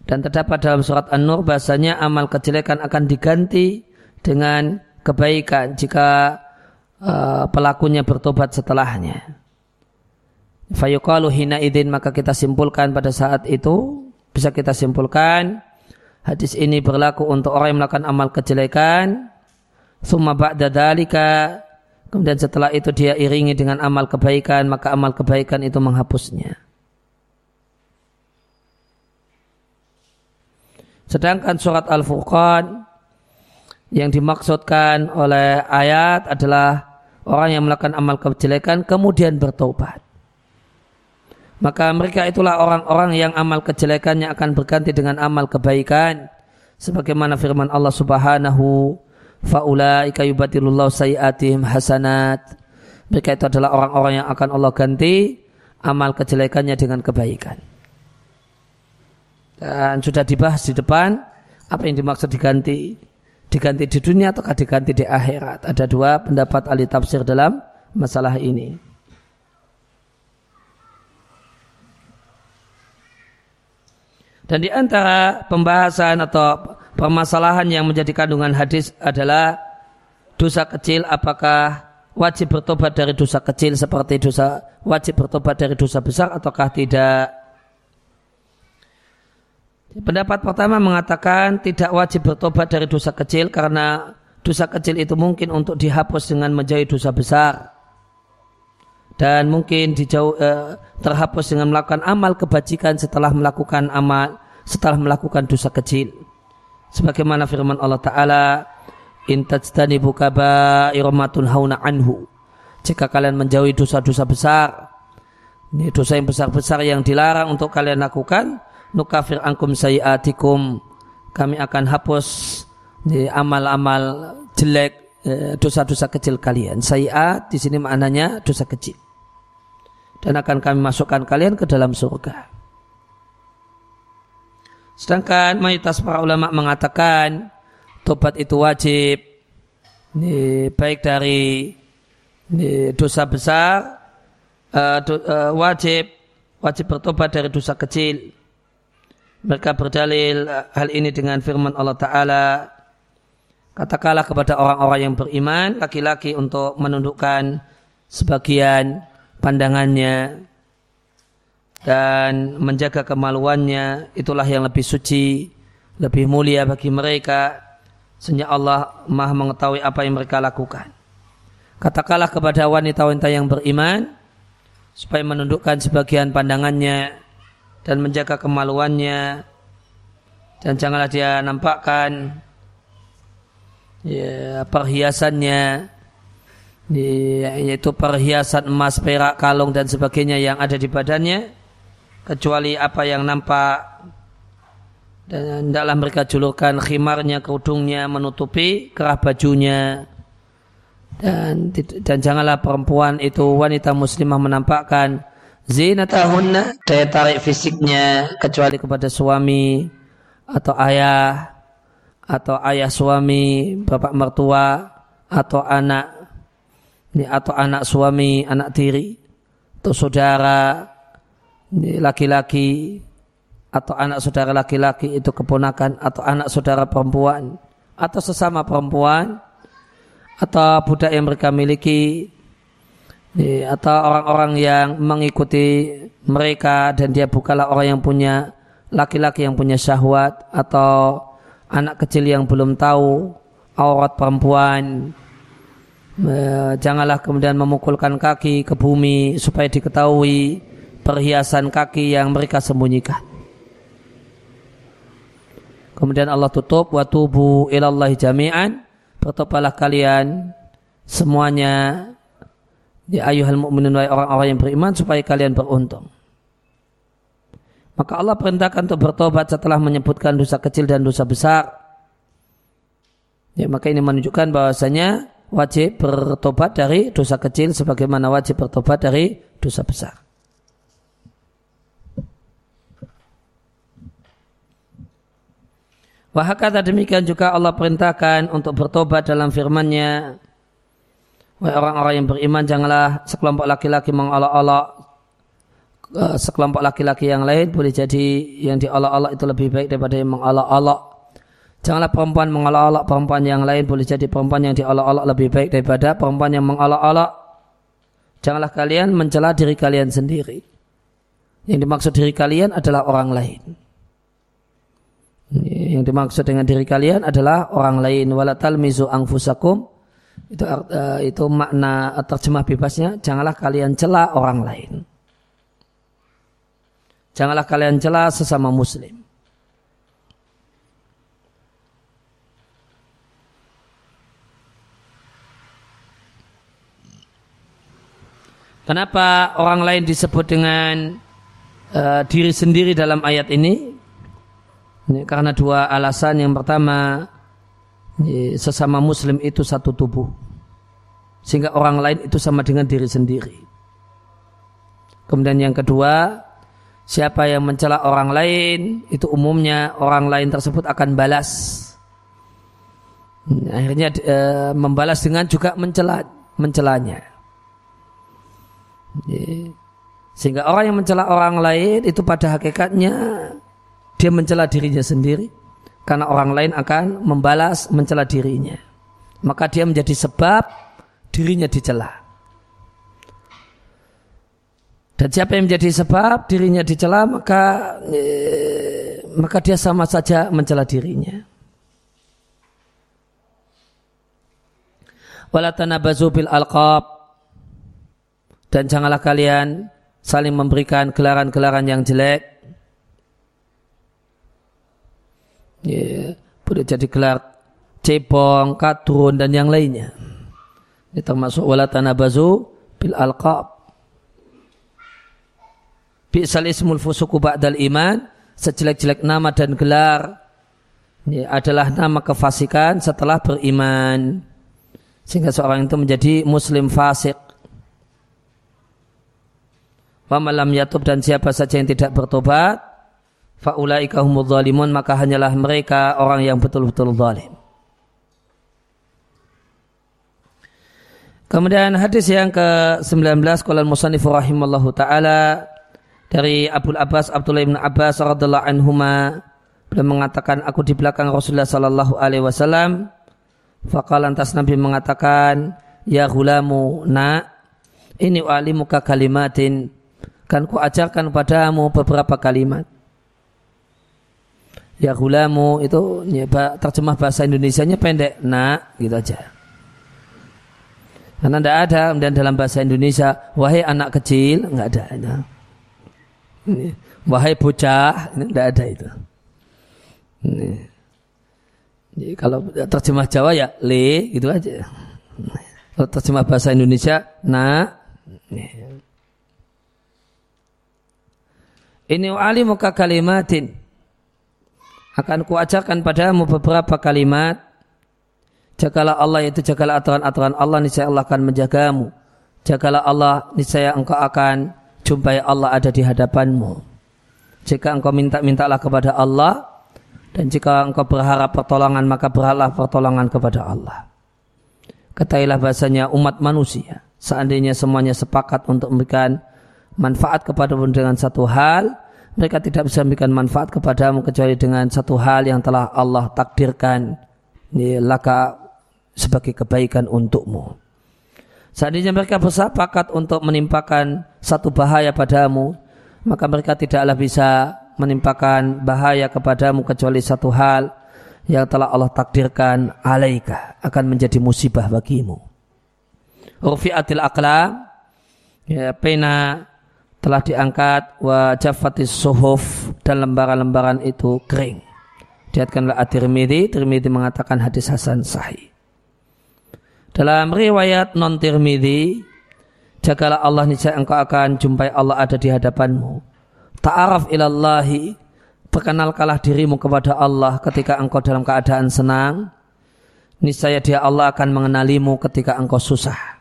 [SPEAKER 1] Dan terdapat dalam surat An-Nur bahasanya amal kejelekan akan diganti dengan kebaikan jika uh, pelakunya bertobat setelahnya. Fayuqalu hina idin maka kita simpulkan pada saat itu bisa kita simpulkan hadis ini berlaku untuk orang yang melakukan amal kejelekan. Summa ba'da dalika Kemudian setelah itu dia iringi dengan amal kebaikan, maka amal kebaikan itu menghapusnya. Sedangkan surat Al-Furqan yang dimaksudkan oleh ayat adalah orang yang melakukan amal kejelekan kemudian bertobat. Maka mereka itulah orang-orang yang amal kejelekannya akan berganti dengan amal kebaikan. Sebagaimana firman Allah subhanahu faulaika yubatilullahu sayiatihim hasanat. Mereka itu adalah orang-orang yang akan Allah ganti amal kejelekannya dengan kebaikan. Dan sudah dibahas di depan apa yang dimaksud diganti. Diganti di dunia atau diganti di akhirat. Ada dua pendapat ahli tafsir dalam masalah ini. Dan di antara pembahasan atau permasalahan yang menjadi kandungan hadis adalah dosa kecil apakah wajib bertobat dari dosa kecil seperti dosa wajib bertobat dari dosa besar ataukah tidak. Pendapat pertama mengatakan tidak wajib bertobat dari dosa kecil karena dosa kecil itu mungkin untuk dihapus dengan menjadi dosa besar dan mungkin dijauh eh, terhapus dengan melakukan amal kebajikan setelah melakukan amal setelah melakukan dosa kecil sebagaimana firman Allah taala in tajtanibu kaba'iramatun hauna anhu. Jika kalian menjauhi dosa-dosa besar ini dosa yang besar-besar yang dilarang untuk kalian lakukan nukafir angkum sayiatikum. Kami akan hapus amal-amal jelek eh, dosa-dosa kecil kalian. Sayiat di sini maknanya dosa kecil. Dan akan kami masukkan kalian ke dalam surga Sedangkan mayoritas para ulama mengatakan tobat itu wajib. Ini, baik dari ini, dosa besar uh, do, uh, wajib wajib bertobat dari dosa kecil. Mereka berdalil uh, hal ini dengan firman Allah Ta'ala. Katakanlah kepada orang-orang yang beriman Laki-laki untuk menundukkan sebagian pandangannya dan menjaga kemaluannya itulah yang lebih suci, lebih mulia bagi mereka sehingga Allah Maha mengetahui apa yang mereka lakukan. Katakanlah kepada wanita-wanita yang beriman supaya menundukkan sebagian pandangannya dan menjaga kemaluannya dan janganlah dia nampakkan ya, perhiasannya yaitu perhiasan emas, perak, kalung dan sebagainya yang ada di badannya kecuali apa yang nampak dan hendaklah mereka julurkan khimarnya, kerudungnya menutupi kerah bajunya. Dan dan janganlah perempuan itu wanita muslimah menampakkan zinatahunna daya tarik fisiknya kecuali kepada suami atau ayah atau ayah suami, bapak mertua atau anak atau anak suami, anak tiri atau saudara laki-laki atau anak saudara laki-laki itu keponakan atau anak saudara perempuan atau sesama perempuan atau budak yang mereka miliki atau orang-orang yang mengikuti mereka dan dia bukanlah orang yang punya laki-laki yang punya syahwat atau anak kecil yang belum tahu aurat perempuan. Janganlah kemudian memukulkan kaki ke bumi supaya diketahui perhiasan kaki yang mereka sembunyikan kemudian Allah tutup wa tubu ilallahi jami'an bertobatlah kalian semuanya ya ayuhal mu'minun orang-orang yang beriman supaya kalian beruntung maka Allah perintahkan untuk bertobat setelah menyebutkan dosa kecil dan dosa besar. Ya, maka ini menunjukkan bahwasanya wajib bertobat dari dosa kecil sebagaimana wajib bertobat dari dosa besar. Wahakata demikian juga Allah perintahkan untuk bertobat dalam firman-Nya. Wahai orang-orang yang beriman, janganlah sekelompok laki-laki mengolok-olok Eh, sekelompok laki-laki yang lain boleh jadi yang diolok-olok itu lebih baik daripada yang mengolok-olok. Janganlah perempuan mengolok-olok perempuan yang lain boleh jadi perempuan yang diolok-olok lebih baik daripada perempuan yang mengolok-olok. Janganlah kalian mencela diri kalian sendiri. Yang dimaksud diri kalian adalah orang lain. Yang dimaksud dengan diri kalian adalah orang lain. Walatal mizu angfusakum. Itu, uh, itu makna terjemah bebasnya. Janganlah kalian cela orang lain. Janganlah kalian celah sesama muslim. Kenapa orang lain disebut dengan uh, diri sendiri dalam ayat ini? Ini? Karena dua alasan. Yang pertama, sesama muslim itu satu tubuh. Sehingga orang lain itu sama dengan diri sendiri. Kemudian yang kedua, Siapa yang mencela orang lain, itu umumnya orang lain tersebut akan balas. Akhirnya e, membalas dengan juga mencela, mencelanya. Sehingga orang yang mencela orang lain itu pada hakikatnya dia mencela dirinya sendiri karena orang lain akan membalas mencela dirinya. Maka dia menjadi sebab dirinya dicela. Dan siapa yang menjadi sebab dirinya dicela maka eh, maka dia sama saja mencela dirinya. Wala bil alqab dan janganlah kalian saling memberikan gelaran-gelaran yang jelek. Ya, boleh jadi gelar cebong, kadrun dan yang lainnya. Ini termasuk wala tanabazu bil alqab Bi'sal ismul fusuku ba'dal iman. Sejelek-jelek nama dan gelar ini adalah nama kefasikan setelah beriman. Sehingga seorang itu menjadi muslim fasik. Wa malam yatub dan siapa saja yang tidak bertobat. Fa'ulaika humul zalimun maka hanyalah mereka orang yang betul-betul zalim. Kemudian hadis yang ke-19 qala al-musannif rahimallahu taala dari Abu Abbas Abdullah bin Abbas radhiallahu anhuma beliau mengatakan aku di belakang Rasulullah sallallahu alaihi wasallam. Faqala lantas Nabi mengatakan ya gulamu na ini muka kalimatin. Kan ku ajarkan padamu beberapa kalimat ya gulamu itu ya, terjemah bahasa Indonesia nya pendek nak gitu aja karena tidak ada dan dalam bahasa Indonesia wahai anak kecil nggak ada nah. Wahai bocah, tidak ada itu. Ini. Jadi kalau terjemah Jawa ya le gitu aja. Kalau terjemah bahasa Indonesia na. Ini wali muka kalimatin. Akan kuajarkan padamu beberapa kalimat. Jagalah Allah itu jagalah aturan-aturan Allah niscaya Allah akan menjagamu. Jagalah Allah niscaya engkau akan jumpai Allah ada di hadapanmu. Jika engkau minta-mintalah kepada Allah Dan jika engkau berharap pertolongan maka berharaplah pertolongan kepada Allah. Ketahuilah bahasanya umat manusia. Seandainya semuanya sepakat untuk memberikan manfaat kepadamu dengan satu hal, mereka tidak bisa memberikan manfaat kepadamu kecuali dengan satu hal yang telah Allah takdirkan laka sebagai kebaikan untukmu. Seandainya mereka bersepakat untuk menimpakan satu bahaya padamu, maka mereka tidaklah bisa menimpakan bahaya kepadamu kecuali satu hal yang telah Allah takdirkan alaika akan menjadi musibah bagimu. Rufi'atil aqlam ya, pena telah diangkat wa jafatis suhuf dan lembaran-lembaran itu kering. Diatkanlah at-Tirmidzi, Tirmidzi mengatakan hadis hasan sahih. Dalam riwayat non Tirmidzi, jagalah Allah niscaya engkau akan jumpai Allah ada di hadapanmu. Ta'araf ilallahi, perkenalkanlah dirimu kepada Allah ketika engkau dalam keadaan senang. Niscaya dia Allah akan mengenalimu ketika engkau susah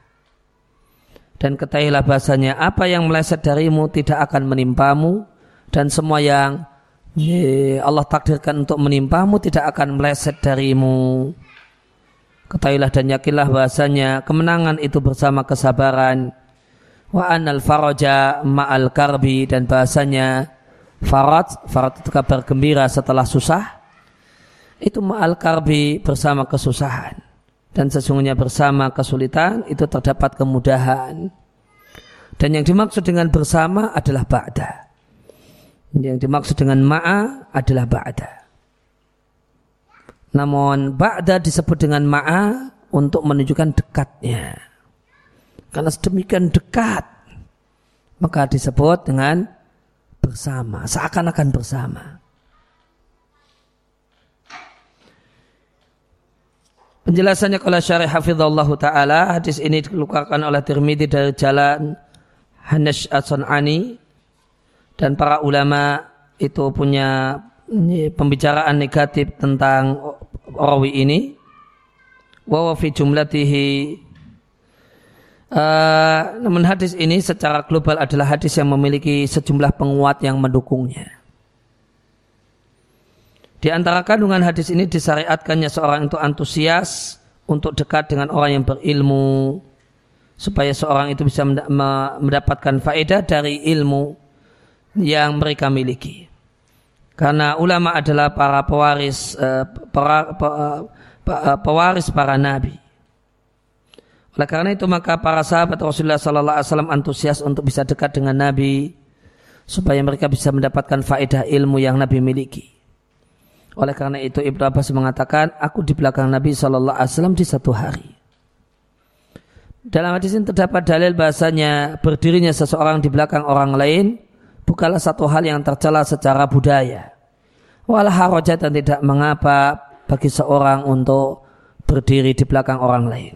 [SPEAKER 1] dan ketahuilah bahasanya apa yang meleset darimu tidak akan menimpamu dan semua yang Allah takdirkan untuk menimpamu tidak akan meleset darimu. Ketahuilah dan yakinlah bahasanya kemenangan itu bersama kesabaran. Wa anal faraja ma'al karbi dan bahasanya farat, farat itu kabar gembira setelah susah. Itu ma'al karbi bersama kesusahan dan sesungguhnya bersama kesulitan itu terdapat kemudahan. Dan yang dimaksud dengan bersama adalah ba'da. Yang dimaksud dengan ma'a adalah ba'da. Namun ba'da disebut dengan ma'a untuk menunjukkan dekatnya. Karena sedemikian dekat, maka disebut dengan bersama, seakan-akan bersama. Penjelasannya kalau syarih hafizallahu taala hadis ini dikeluarkan oleh Tirmidzi dari jalan Hanash As-Sun'ani. Dan para ulama itu punya pembicaraan negatif tentang rawi ini. Wa fi jumlatihi. Uh, namun hadis ini secara global adalah hadis yang memiliki sejumlah penguat yang mendukungnya di antara kandungan hadis ini disyariatkannya seorang itu antusias untuk dekat dengan orang yang berilmu supaya seorang itu bisa mendapatkan faedah dari ilmu yang mereka miliki. Karena ulama adalah para pewaris eh, para, eh, pewaris para nabi. Oleh karena itu maka para sahabat Rasulullah Sallallahu Alaihi Wasallam antusias untuk bisa dekat dengan Nabi supaya mereka bisa mendapatkan faedah ilmu yang Nabi miliki. Oleh karena itu Ibnu Abbas mengatakan, aku di belakang Nabi Shallallahu Alaihi Wasallam di satu hari. Dalam hadis ini terdapat dalil bahasanya berdirinya seseorang di belakang orang lain bukanlah satu hal yang tercela secara budaya. Walah harajat dan tidak mengapa bagi seorang untuk berdiri di belakang orang lain.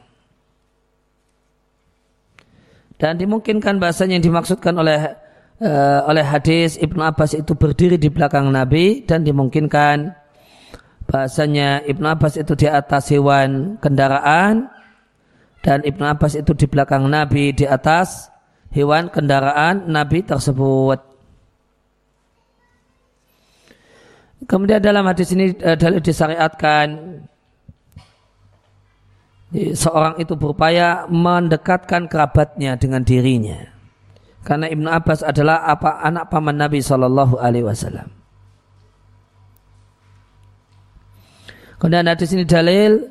[SPEAKER 1] Dan dimungkinkan bahasanya yang dimaksudkan oleh uh, oleh hadis Ibnu Abbas itu berdiri di belakang Nabi dan dimungkinkan bahasanya Ibnu Abbas itu di atas hewan kendaraan dan Ibnu Abbas itu di belakang Nabi di atas hewan kendaraan Nabi tersebut. Kemudian dalam hadis ini uh, dalil disyariatkan seorang itu berupaya mendekatkan kerabatnya dengan dirinya. Karena Ibnu Abbas adalah apa anak paman Nabi Shallallahu Alaihi Wasallam. Kemudian hadis ini dalil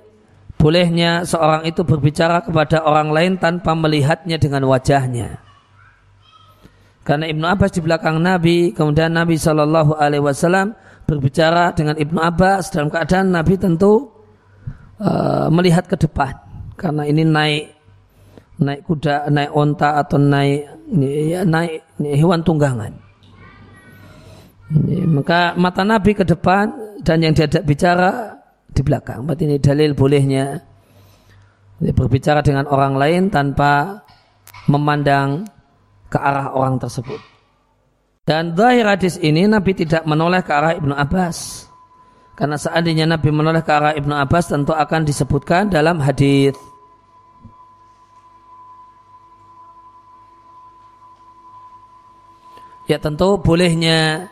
[SPEAKER 1] bolehnya seorang itu berbicara kepada orang lain tanpa melihatnya dengan wajahnya. Karena Ibnu Abbas di belakang Nabi, kemudian Nabi Shallallahu Alaihi Wasallam berbicara dengan Ibnu Abbas dalam keadaan Nabi tentu uh, melihat ke depan, karena ini naik naik kuda, naik onta atau naik ya, naik hewan tunggangan. Maka mata Nabi ke depan dan yang diajak bicara di belakang. Berarti ini dalil bolehnya berbicara dengan orang lain tanpa memandang ke arah orang tersebut. Dan zahir hadis ini Nabi tidak menoleh ke arah Ibnu Abbas. Karena seandainya Nabi menoleh ke arah Ibnu Abbas tentu akan disebutkan dalam hadis. Ya tentu bolehnya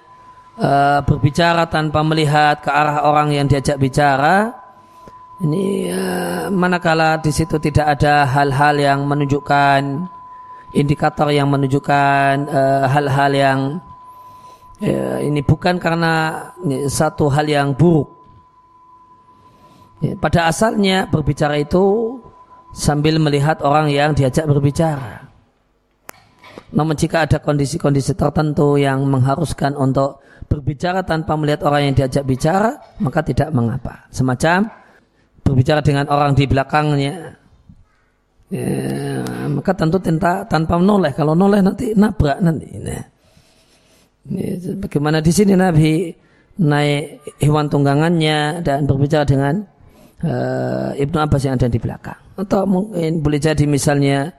[SPEAKER 1] uh, berbicara tanpa melihat ke arah orang yang diajak bicara ini uh, manakala di situ tidak ada hal-hal yang menunjukkan indikator yang menunjukkan hal-hal uh, yang ini bukan karena satu hal yang buruk. Ya, pada asalnya berbicara itu sambil melihat orang yang diajak berbicara. Namun jika ada kondisi-kondisi tertentu yang mengharuskan untuk berbicara tanpa melihat orang yang diajak bicara, maka tidak mengapa. Semacam berbicara dengan orang di belakangnya, ya, maka tentu tanpa, tanpa menoleh. Kalau noleh nanti nabrak nanti. Nah. Ya, bagaimana di sini Nabi naik hewan tunggangannya dan berbicara dengan uh, Ibnu Abbas yang ada di belakang. Atau mungkin boleh jadi misalnya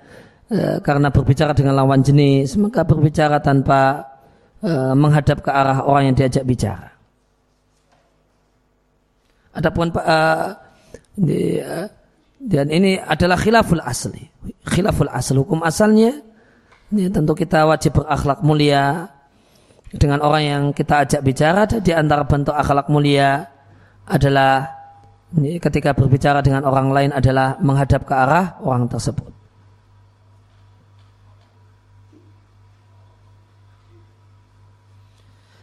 [SPEAKER 1] Eh, karena berbicara dengan lawan jenis maka berbicara tanpa e, menghadap ke arah orang yang diajak bicara. Adapun e, di, e, dan ini adalah khilaful asli. Khilaful asli hukum asalnya ini tentu kita wajib berakhlak mulia dengan orang yang kita ajak bicara di antara bentuk akhlak mulia adalah ketika berbicara dengan orang lain adalah menghadap ke arah orang tersebut.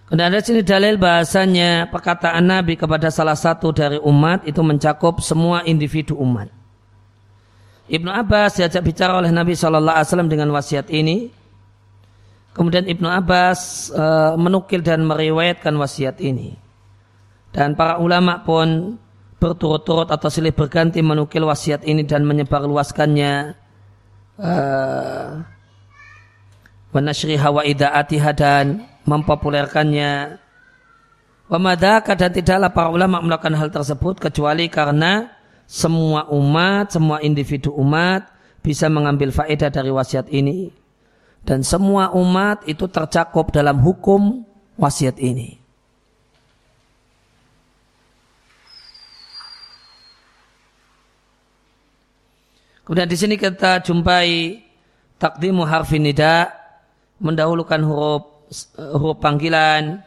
[SPEAKER 1] Kemudian ada sini dalil bahasanya perkataan Nabi kepada salah satu dari umat itu mencakup semua individu umat. Ibnu Abbas diajak bicara oleh Nabi Wasallam dengan wasiat ini. Kemudian Ibnu Abbas e, menukil dan meriwayatkan wasiat ini. Dan para ulama pun berturut-turut atau silih berganti menukil wasiat ini dan menyebarluaskannya. E, Wanashri hawa idaatiha dan mempopulerkannya. Wamadaka dan tidaklah para ulama melakukan hal tersebut kecuali karena semua umat, semua individu umat bisa mengambil faedah dari wasiat ini. Dan semua umat itu tercakup dalam hukum wasiat ini. Kemudian di sini kita jumpai takdimu harfi nida mendahulukan huruf huruf panggilan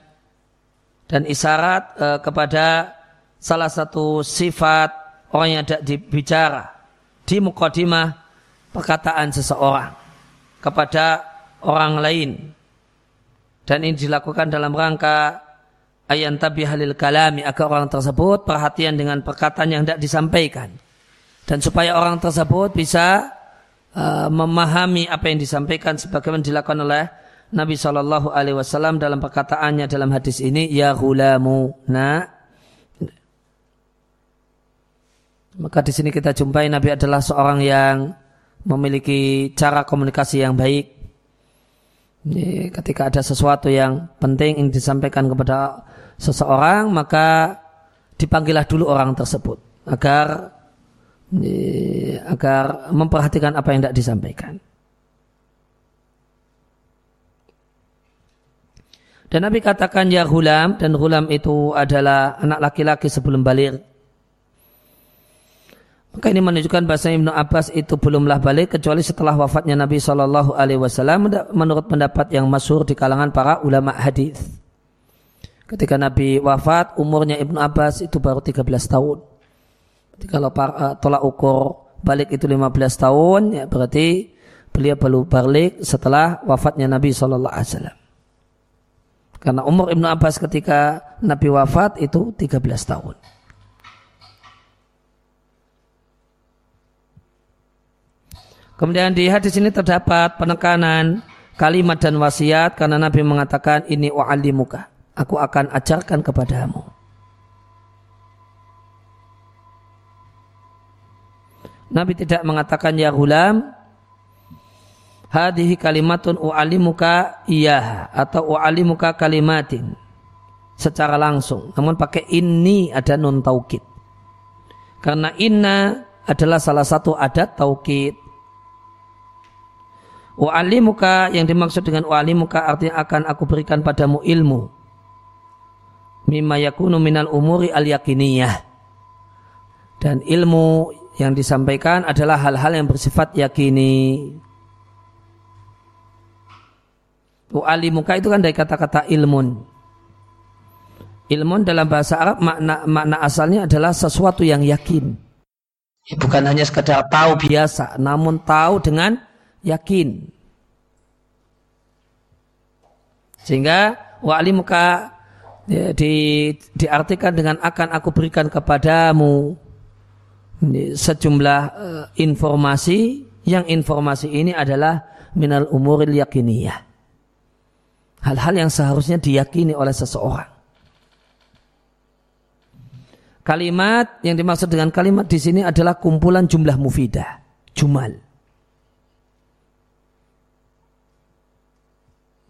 [SPEAKER 1] dan isyarat uh, kepada salah satu sifat orang yang tidak dibicara di mukadimah perkataan seseorang kepada orang lain. Dan ini dilakukan dalam rangka ayat tabi halil kalami agar orang tersebut perhatian dengan perkataan yang tidak disampaikan. Dan supaya orang tersebut bisa uh, memahami apa yang disampaikan sebagaimana dilakukan oleh Nabi Shallallahu Alaihi Wasallam dalam perkataannya dalam hadis ini ya hulamu na maka di sini kita jumpai Nabi adalah seorang yang memiliki cara komunikasi yang baik ketika ada sesuatu yang penting yang disampaikan kepada seseorang maka dipanggillah dulu orang tersebut agar agar memperhatikan apa yang tidak disampaikan. Dan Nabi katakan ya hulam dan hulam itu adalah anak laki-laki sebelum balik. Maka ini menunjukkan bahasa Ibnu Abbas itu belumlah balik kecuali setelah wafatnya Nabi Shallallahu Alaihi Wasallam menurut pendapat yang masyhur di kalangan para ulama hadis. Ketika Nabi wafat umurnya Ibnu Abbas itu baru 13 tahun. Jadi kalau para, tolak ukur balik itu 15 tahun ya berarti beliau perlu balik setelah wafatnya Nabi Shallallahu Alaihi Wasallam. Karena umur Ibnu Abbas ketika Nabi wafat itu 13 tahun. Kemudian di hadis ini terdapat penekanan kalimat dan wasiat karena Nabi mengatakan ini wa'alimuka. Aku akan ajarkan kepadamu. Nabi tidak mengatakan ya gulam hadhihi kalimatun u'alimuka iyaha atau u'alimuka kalimatin secara langsung namun pakai ini ada nun taukid karena inna adalah salah satu adat taukid Wa'alimuka yang dimaksud dengan wa'alimuka artinya akan aku berikan padamu ilmu. Mimma yakunu minal umuri al yakiniyah. Dan ilmu yang disampaikan adalah hal-hal yang bersifat yakini. Muka itu kan dari kata-kata ilmun. Ilmun dalam bahasa Arab makna makna asalnya adalah sesuatu yang yakin. Ya, bukan hanya sekedar tahu biasa, namun tahu dengan yakin. Sehingga wali muka ya, di, diartikan dengan akan aku berikan kepadamu sejumlah uh, informasi yang informasi ini adalah minal umuril yakiniyah. Hal-hal yang seharusnya diyakini oleh seseorang. Kalimat yang dimaksud dengan kalimat di sini adalah kumpulan jumlah mufidah, jumal.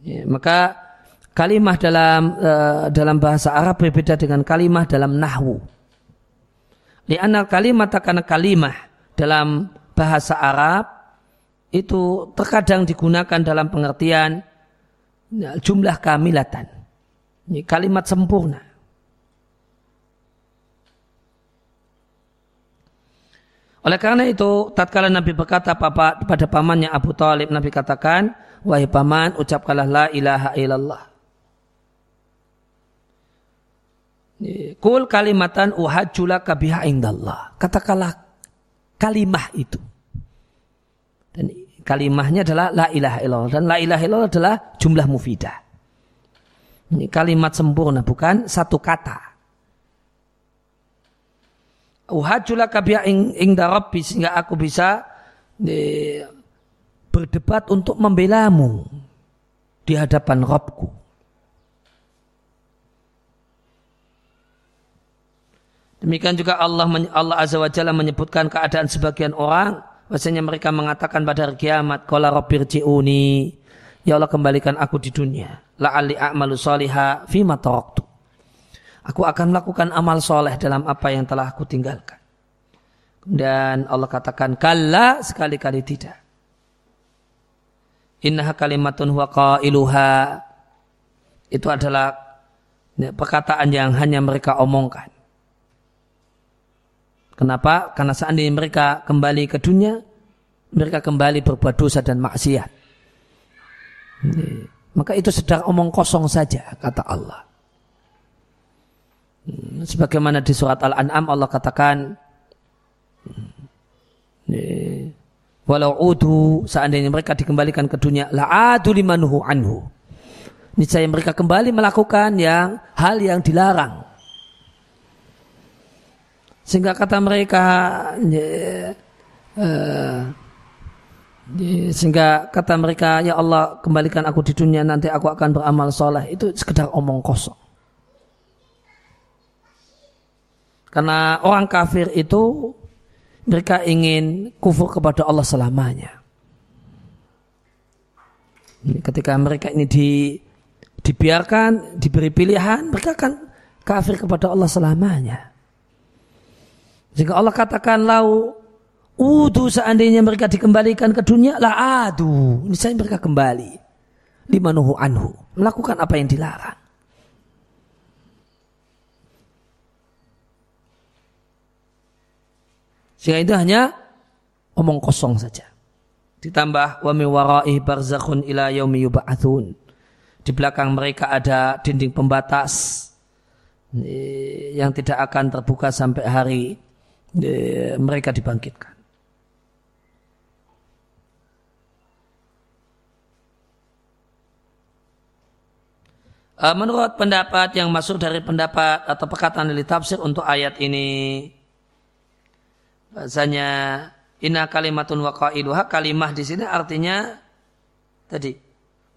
[SPEAKER 1] Ya, maka kalimah dalam uh, dalam bahasa Arab berbeda dengan kalimah dalam nahwu. Lianal kalimat karena kalimah dalam bahasa Arab itu terkadang digunakan dalam pengertian jumlah kamilatan. Ini kalimat sempurna. Oleh karena itu, tatkala Nabi berkata pada pamannya Abu Talib, Nabi katakan, Wahai paman, ucapkanlah la ilaha illallah. Kul kalimatan uhajjula kabiha indallah. Katakanlah kalimah itu. Kalimahnya adalah la ilaha illallah dan la ilaha illallah adalah jumlah mufidah. Ini kalimat sempurna bukan satu kata. Uhajula kabia ing, ing rabbi sehingga aku bisa berdebat untuk membelamu di hadapan Rabbku. Demikian juga Allah Allah Azza wa Jalla menyebutkan keadaan sebagian orang Bahasanya mereka mengatakan pada hari kiamat, Qala rabbirji'uni. Ya Allah kembalikan aku di dunia. La'alli a'malu soliha fima taraktu. Aku akan melakukan amal soleh dalam apa yang telah aku tinggalkan. Dan Allah katakan, Kalla sekali-kali tidak. Innaha kalimatun huwa qailuha. Itu adalah perkataan yang hanya mereka omongkan. Kenapa? Karena seandainya mereka kembali ke dunia, mereka kembali berbuat dosa dan maksiat. Maka itu sedang omong kosong saja, kata Allah. Hmm, sebagaimana di surat Al-An'am Allah katakan, walau udu seandainya mereka dikembalikan ke dunia, la adu limanuhu anhu. Niscaya mereka kembali melakukan yang hal yang dilarang. Sehingga kata mereka ya, sehingga kata mereka ya Allah kembalikan aku di dunia nanti aku akan beramal soleh itu sekedar omong kosong. Karena orang kafir itu mereka ingin kufur kepada Allah selamanya. Ketika mereka ini di, dibiarkan, diberi pilihan, mereka akan kafir kepada Allah selamanya. Jika Allah katakan lau udu seandainya mereka dikembalikan ke dunia lah adu. Ini saya mereka kembali. Limanuhu anhu. Melakukan apa yang dilarang. Sehingga itu hanya omong kosong saja. Ditambah wa warai barzakhun ila yaumi yub'atsun. Di belakang mereka ada dinding pembatas yang tidak akan terbuka sampai hari mereka dibangkitkan. Eh, menurut pendapat yang masuk dari pendapat atau perkataan dari tafsir untuk ayat ini, bahasanya inna kalimatun wa qailuha kalimah di sini artinya tadi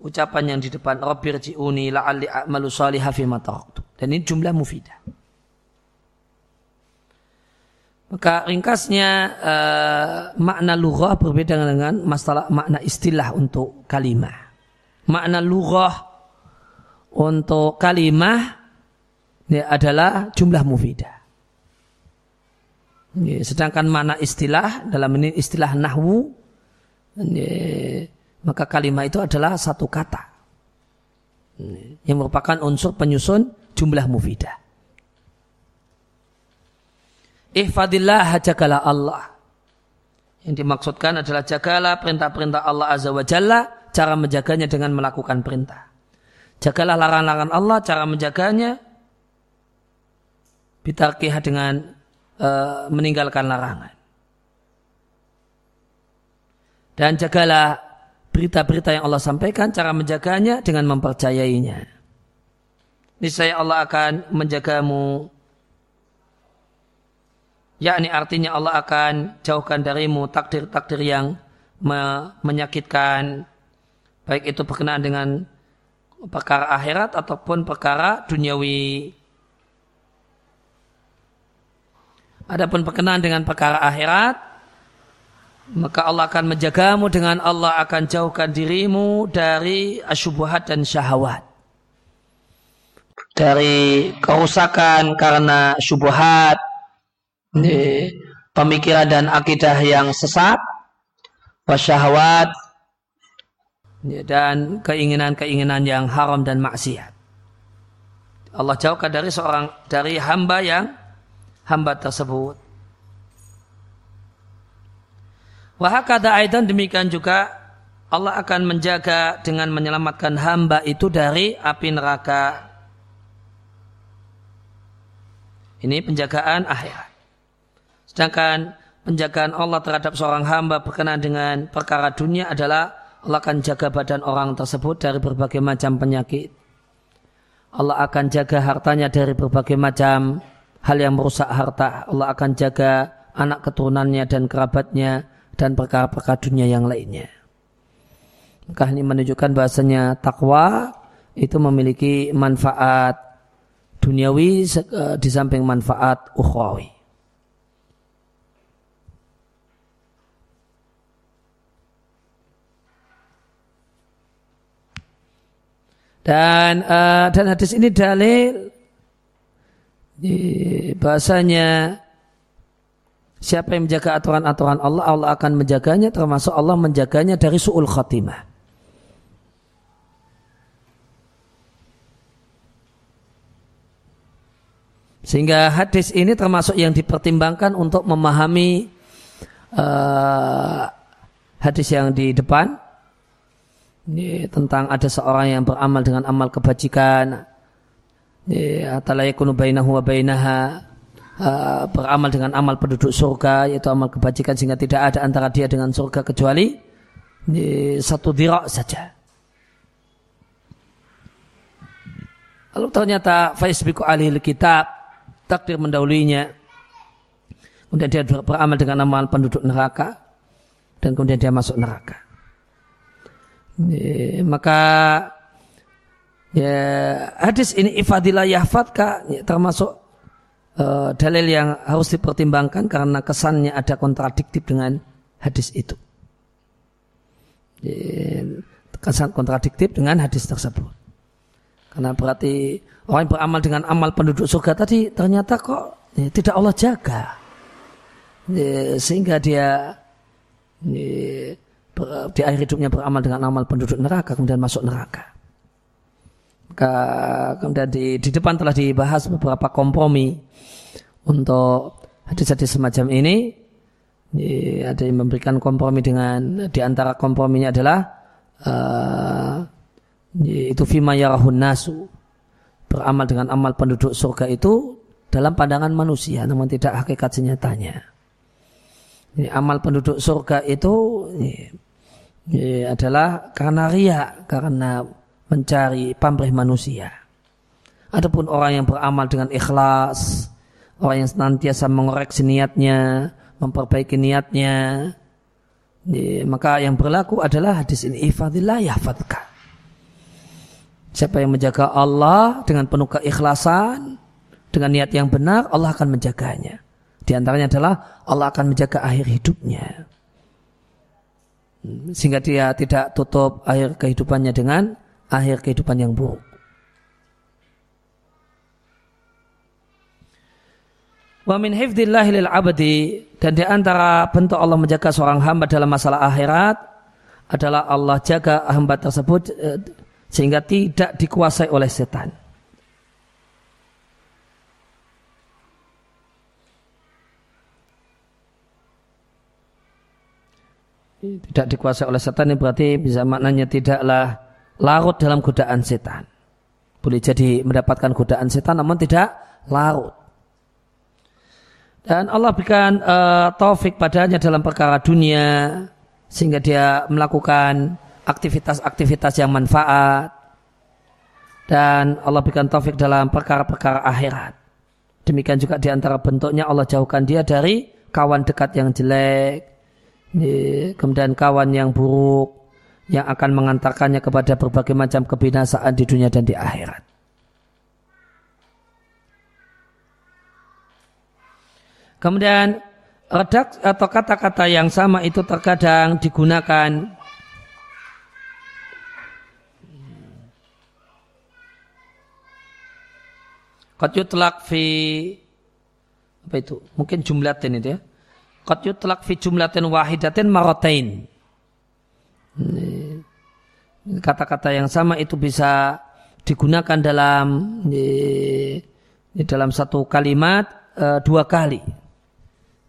[SPEAKER 1] ucapan yang di depan rabbirji'uni la'alli a'malu salihah fi Dan ini jumlah mufidah. Maka ringkasnya uh, makna lughah berbeda dengan masalah makna istilah untuk kalimah. Makna lughah untuk kalimah ya, adalah jumlah mufidah. Ya, sedangkan makna istilah dalam ini istilah nahwu ya, maka kalimah itu adalah satu kata yang merupakan unsur penyusun jumlah mufidah. Ihfadillah jagalah Allah. Yang dimaksudkan adalah jagalah perintah-perintah Allah Azza wa Jalla, cara menjaganya dengan melakukan perintah. Jagalah larangan-larangan Allah, cara menjaganya bitarkihah dengan uh, meninggalkan larangan. Dan jagalah berita-berita yang Allah sampaikan, cara menjaganya dengan mempercayainya. Niscaya Allah akan menjagamu. Yakni artinya Allah akan jauhkan darimu takdir-takdir yang menyakitkan. Baik itu berkenaan dengan perkara akhirat ataupun perkara duniawi. Adapun berkenaan dengan perkara akhirat, maka Allah akan menjagamu dengan Allah akan jauhkan dirimu dari asyubuhat dan syahwat. Dari kerusakan karena syubuhat, pemikiran dan akidah yang sesat, wasyahwat, dan keinginan-keinginan yang haram dan maksiat. Allah jauhkan dari seorang dari hamba yang hamba tersebut. Wahakada aidan demikian juga Allah akan menjaga dengan menyelamatkan hamba itu dari api neraka. Ini penjagaan akhirat. Sedangkan penjagaan Allah terhadap seorang hamba berkenaan dengan perkara dunia adalah Allah akan jaga badan orang tersebut dari berbagai macam penyakit. Allah akan jaga hartanya dari berbagai macam hal yang merusak harta. Allah akan jaga anak keturunannya dan kerabatnya dan perkara-perkara dunia yang lainnya. Maka ini menunjukkan bahasanya takwa itu memiliki manfaat duniawi eh, di samping manfaat ukhrawi. Dan uh, dan hadis ini dalil bahasanya siapa yang menjaga aturan-aturan Allah, Allah akan menjaganya termasuk Allah menjaganya dari su'ul khatimah. Sehingga hadis ini termasuk yang dipertimbangkan untuk memahami uh, hadis yang di depan ini tentang ada seorang yang beramal dengan amal kebajikan atau yakunu bainahu wa bainaha uh, beramal dengan amal penduduk surga yaitu amal kebajikan sehingga tidak ada antara dia dengan surga kecuali satu dirak saja. Lalu ternyata Faisbiku alih kitab takdir mendahulunya. Kemudian dia beramal dengan amal penduduk neraka dan kemudian dia masuk neraka. Ini, maka Ya, hadis ini ifadilah yahfadka ya, termasuk uh, dalil yang harus dipertimbangkan karena kesannya ada kontradiktif dengan hadis itu. Ya, kesan kontradiktif dengan hadis tersebut. Karena berarti orang yang beramal dengan amal penduduk surga tadi ternyata kok ya, tidak Allah jaga. Ya, sehingga dia ya, ber, di akhir hidupnya beramal dengan amal penduduk neraka kemudian masuk neraka kemudian di, di depan telah dibahas beberapa kompromi untuk hadis-hadis semacam ini. Ada yang memberikan kompromi dengan di antara komprominya adalah uh, itu fima yarahun nasu beramal dengan amal penduduk surga itu dalam pandangan manusia namun tidak hakikat senyatanya. Ini amal penduduk surga itu ini, ini adalah karena riak, karena mencari pamrih manusia. Adapun orang yang beramal dengan ikhlas, orang yang senantiasa mengoreksi niatnya, memperbaiki niatnya, maka yang berlaku adalah hadis ini ifadillah yahfadka. Siapa yang menjaga Allah dengan penuh keikhlasan, dengan niat yang benar, Allah akan menjaganya. Di antaranya adalah Allah akan menjaga akhir hidupnya. Sehingga dia tidak tutup akhir kehidupannya dengan akhir kehidupan yang buruk. Wa min hifdillahi lil abdi dan di antara bentuk Allah menjaga seorang hamba dalam masalah akhirat adalah Allah jaga hamba tersebut eh, sehingga tidak dikuasai oleh setan. Tidak dikuasai oleh setan ini berarti bisa maknanya tidaklah larut dalam godaan setan. Boleh jadi mendapatkan godaan setan namun tidak larut. Dan Allah berikan uh, taufik padanya dalam perkara dunia sehingga dia melakukan aktivitas-aktivitas yang manfaat dan Allah berikan taufik dalam perkara-perkara akhirat. Demikian juga di antara bentuknya Allah jauhkan dia dari kawan dekat yang jelek, kemudian kawan yang buruk yang akan mengantarkannya kepada berbagai macam kebinasaan di dunia dan di akhirat. Kemudian redak atau kata-kata yang sama itu terkadang digunakan Qad yutlaq fi apa itu? Mungkin jumlatin itu ya. Qad yutlaq fi jumlatin wahidatin maratain. Kata-kata yang sama itu bisa digunakan dalam dalam satu kalimat uh, dua kali.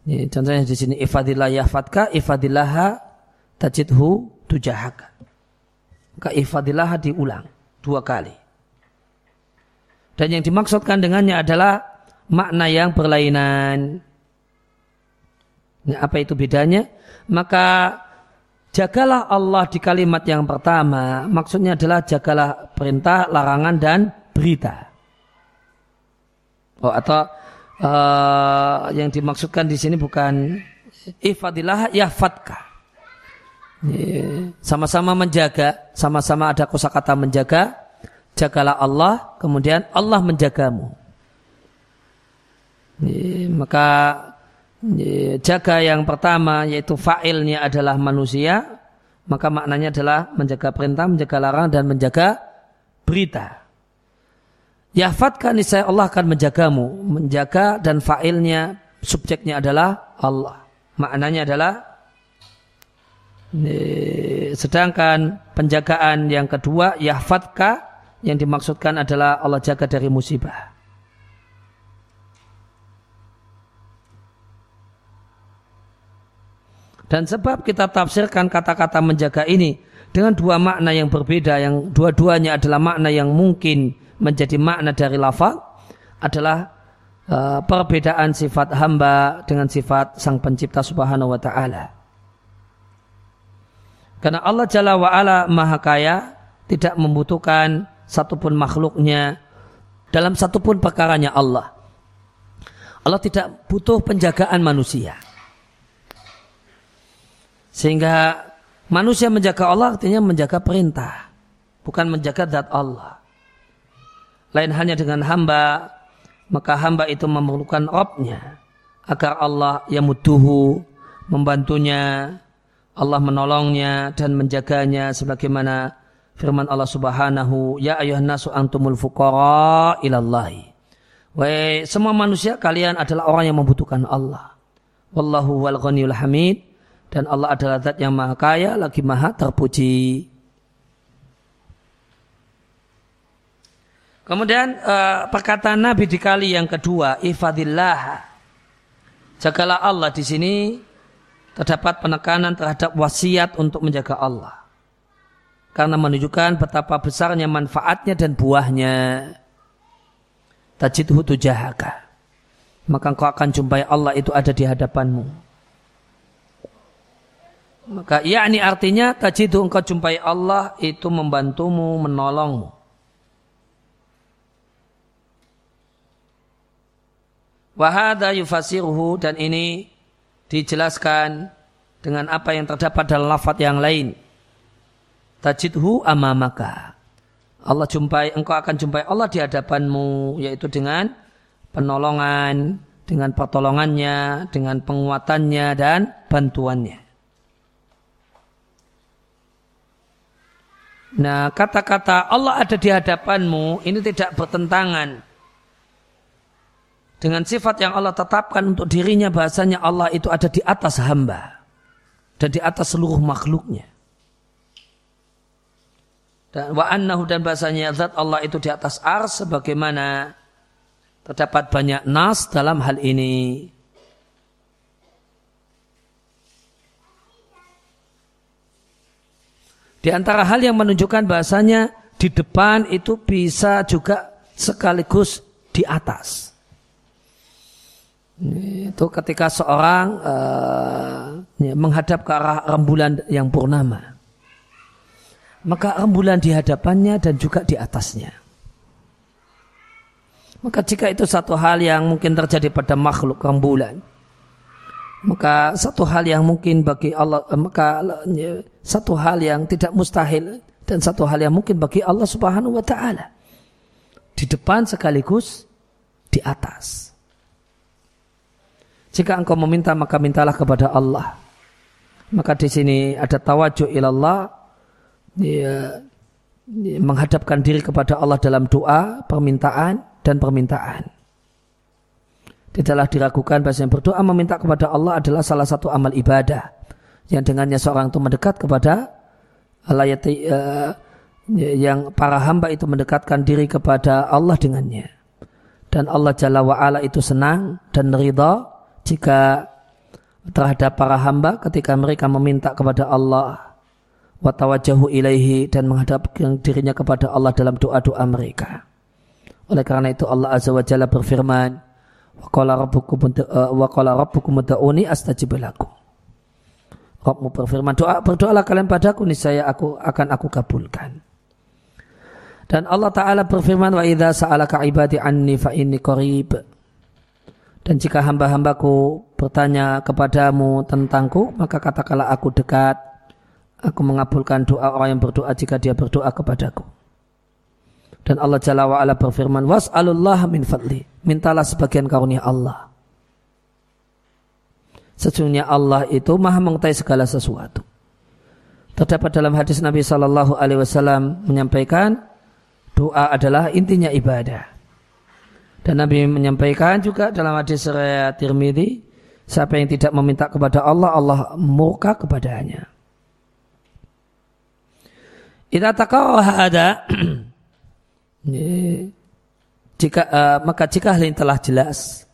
[SPEAKER 1] Contohnya di sini ifadillah yahfadka ifadillah tajidhu tujahaka. Maka ifadillah diulang dua kali. Dan yang dimaksudkan dengannya adalah makna yang berlainan. Nah, apa itu bedanya? Maka jagalah Allah di kalimat yang pertama. Maksudnya adalah jagalah perintah, larangan, dan berita. Oh, atau uh, yang dimaksudkan di sini bukan ifadillah yahfadka. Sama-sama menjaga, sama-sama ada kosakata menjaga, jagalah Allah, kemudian Allah menjagamu. Maka jaga yang pertama yaitu fa'ilnya adalah manusia, maka maknanya adalah menjaga perintah, menjaga larang dan menjaga berita. Yahfadkan niscaya Allah akan menjagamu. Menjaga dan fa'ilnya, subjeknya adalah Allah. Maknanya adalah sedangkan penjagaan yang kedua yahfadka yang dimaksudkan adalah Allah jaga dari musibah. Dan sebab kita tafsirkan kata-kata menjaga ini dengan dua makna yang berbeda yang dua-duanya adalah makna yang mungkin menjadi makna dari lafaz adalah uh, perbedaan sifat hamba dengan sifat sang pencipta subhanahu wa ta'ala. Karena Allah Jalla wa'ala maha kaya tidak membutuhkan satupun makhluknya dalam satupun perkaranya Allah. Allah tidak butuh penjagaan manusia. Sehingga manusia menjaga Allah artinya menjaga perintah. Bukan menjaga zat Allah. Lain hanya dengan hamba, maka hamba itu memerlukan Robnya. Agar Allah yang mutuhu membantunya, Allah menolongnya dan menjaganya sebagaimana firman Allah Subhanahu ya ayuhan nasu antumul fuqara ilallahi. Wahai semua manusia kalian adalah orang yang membutuhkan Allah. Wallahu wal ghaniyul hamid dan Allah adalah zat yang maha kaya lagi maha terpuji. Kemudian uh, perkataan Nabi di kali yang kedua, ifadillah. Jagalah Allah di sini terdapat penekanan terhadap wasiat untuk menjaga Allah. Karena menunjukkan betapa besarnya manfaatnya dan buahnya. Tajidhu tujahaka. Maka engkau akan jumpai Allah itu ada di hadapanmu. Maka yakni artinya tajidhu engkau jumpai Allah itu membantumu, menolongmu. Wahada yufasiruhu dan ini dijelaskan dengan apa yang terdapat dalam lafaz yang lain. Tajidhu amamaka. Allah jumpai, engkau akan jumpai Allah di hadapanmu, yaitu dengan penolongan, dengan pertolongannya, dengan penguatannya dan bantuannya. Nah, kata-kata Allah ada di hadapanmu ini tidak bertentangan dengan sifat yang Allah tetapkan untuk dirinya bahasanya Allah itu ada di atas hamba dan di atas seluruh makhluknya. Dan wa annahu dan bahasanya zat Allah itu di atas ars sebagaimana terdapat banyak nas dalam hal ini. Di antara hal yang menunjukkan bahasanya di depan itu bisa juga sekaligus di atas. itu ketika seorang uh, menghadap ke arah rembulan yang purnama maka rembulan di hadapannya dan juga di atasnya maka jika itu satu hal yang mungkin terjadi pada makhluk rembulan maka satu hal yang mungkin bagi Allah maka satu hal yang tidak mustahil dan satu hal yang mungkin bagi Allah Subhanahu wa taala di depan sekaligus di atas jika engkau meminta maka mintalah kepada Allah. Maka di sini ada tawajuk ilallah ya, menghadapkan diri kepada Allah dalam doa, permintaan dan permintaan. Tidaklah diragukan yang berdoa meminta kepada Allah adalah salah satu amal ibadah yang dengannya seorang itu mendekat kepada Allah uh, yang para hamba itu mendekatkan diri kepada Allah dengannya. Dan Allah Jalla wa'ala itu senang dan ridha jika terhadap para hamba ketika mereka meminta kepada Allah watawajahu ilaihi dan menghadapkan dirinya kepada Allah dalam doa-doa mereka. Oleh karena itu Allah Azza wa Jalla berfirman, "Wa qala rabbukum uh, wa qala rabbukum ud'uni astajib lakum." Rabbmu berfirman, doa berdoalah kalian padaku niscaya aku akan aku kabulkan. Dan Allah Ta'ala berfirman, Wa idza sa'alaka ibadi anni fa inni. Dan jika hamba-hambaku bertanya kepadamu tentangku, maka katakanlah aku dekat. Aku mengabulkan doa orang yang berdoa jika dia berdoa kepadaku. Dan Allah Jalla wa'ala berfirman, Was'alullah min fadli. Mintalah sebagian karunia Allah. Sesungguhnya Allah itu maha mengetahui segala sesuatu. Terdapat dalam hadis Nabi Shallallahu Alaihi Wasallam menyampaikan doa adalah intinya ibadah. Dan Nabi menyampaikan juga dalam hadis riwayat Tirmidzi, siapa yang tidak meminta kepada Allah, Allah murka kepadanya. Idza taqarraha ada jika uh, maka jika hal ini telah jelas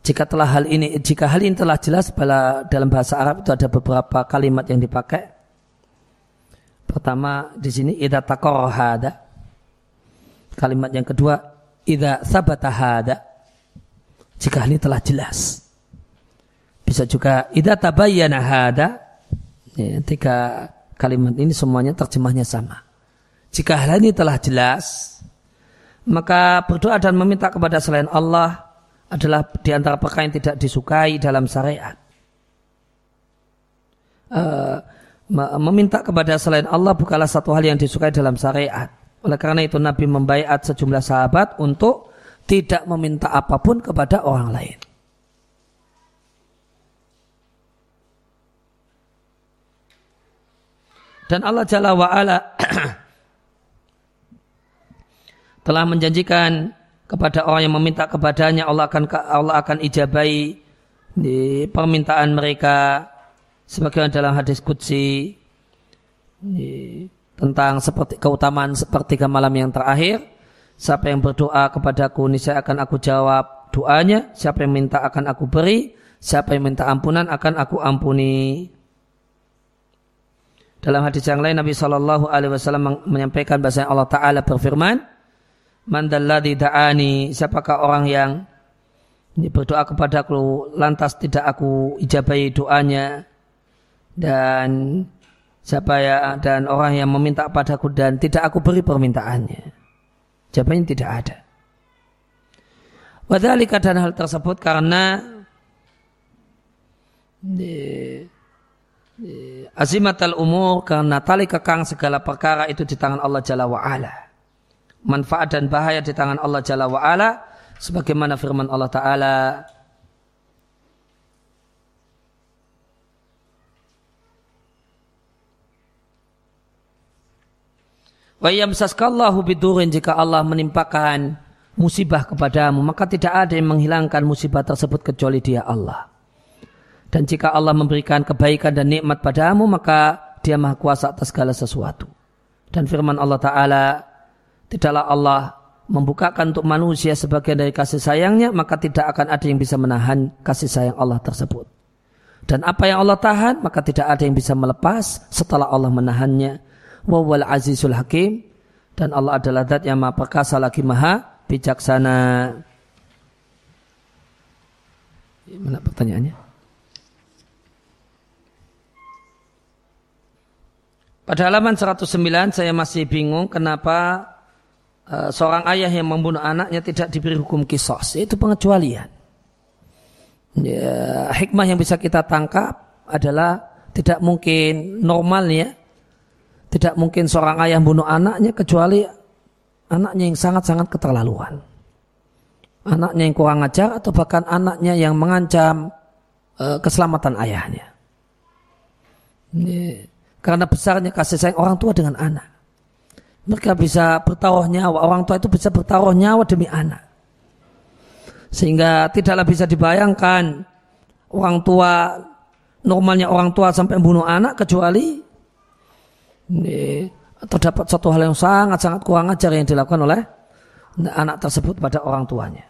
[SPEAKER 1] jika telah hal ini jika hal ini telah jelas pada dalam bahasa Arab itu ada beberapa kalimat yang dipakai. Pertama di sini idza taqarraha ada kalimat yang kedua idza sabata hada. Jika ini telah jelas. Bisa juga idza tabayyana hada. Ya, tiga kalimat ini semuanya terjemahnya sama jika hal ini telah jelas maka berdoa dan meminta kepada selain Allah adalah di antara perkara yang tidak disukai dalam syariat uh, meminta kepada selain Allah bukanlah satu hal yang disukai dalam syariat oleh karena itu Nabi membaiat sejumlah sahabat untuk tidak meminta apa pun kepada orang lain. Dan Allah Jalla wa'ala telah menjanjikan kepada orang yang meminta kepadanya Allah akan Allah akan ijabai di permintaan mereka sebagaimana dalam hadis qudsi tentang seperti keutamaan seperti malam yang terakhir. Siapa yang berdoa kepadaku, niscaya akan aku jawab doanya. Siapa yang minta akan aku beri. Siapa yang minta ampunan akan aku ampuni. Dalam hadis yang lain Nabi Shallallahu Alaihi Wasallam menyampaikan bahasa Allah Taala berfirman, Mandalladhi da'ani, siapakah orang yang berdoa kepadaku lantas tidak aku ijabai doanya dan Siapa ya dan orang yang meminta padaku dan tidak aku beri permintaannya. Jawabannya tidak ada. Wadhalika dan hal tersebut karena azimat al umur karena tali kekang segala perkara itu di tangan Allah Jalla wa'ala. Manfaat dan bahaya di tangan Allah Jalla wa'ala. Sebagaimana firman Allah Ta'ala Wa yamsaskallahu bidurin jika Allah menimpakan musibah kepadamu, maka tidak ada yang menghilangkan musibah tersebut kecuali dia Allah. Dan jika Allah memberikan kebaikan dan nikmat padamu, maka dia maha kuasa atas segala sesuatu. Dan firman Allah Ta'ala, tidaklah Allah membukakan untuk manusia sebagian dari kasih sayangnya, maka tidak akan ada yang bisa menahan kasih sayang Allah tersebut. Dan apa yang Allah tahan, maka tidak ada yang bisa melepas setelah Allah menahannya wawal azizul hakim dan Allah adalah zat yang maha perkasa lagi maha bijaksana. Mana pertanyaannya? Pada halaman 109 saya masih bingung kenapa seorang ayah yang membunuh anaknya tidak diberi hukum kisos. Itu pengecualian. Ya, hikmah yang bisa kita tangkap adalah tidak mungkin normalnya tidak mungkin seorang ayah membunuh anaknya kecuali anaknya yang sangat-sangat keterlaluan. Anaknya yang kurang ajar atau bahkan anaknya yang mengancam uh, keselamatan ayahnya. Ini, karena besarnya kasih sayang orang tua dengan anak. Mereka bisa bertaruh nyawa, orang tua itu bisa bertaruh nyawa demi anak. Sehingga tidaklah bisa dibayangkan orang tua, normalnya orang tua sampai membunuh anak kecuali ini, terdapat satu hal yang sangat-sangat kurang ajar yang dilakukan oleh anak tersebut pada orang tuanya.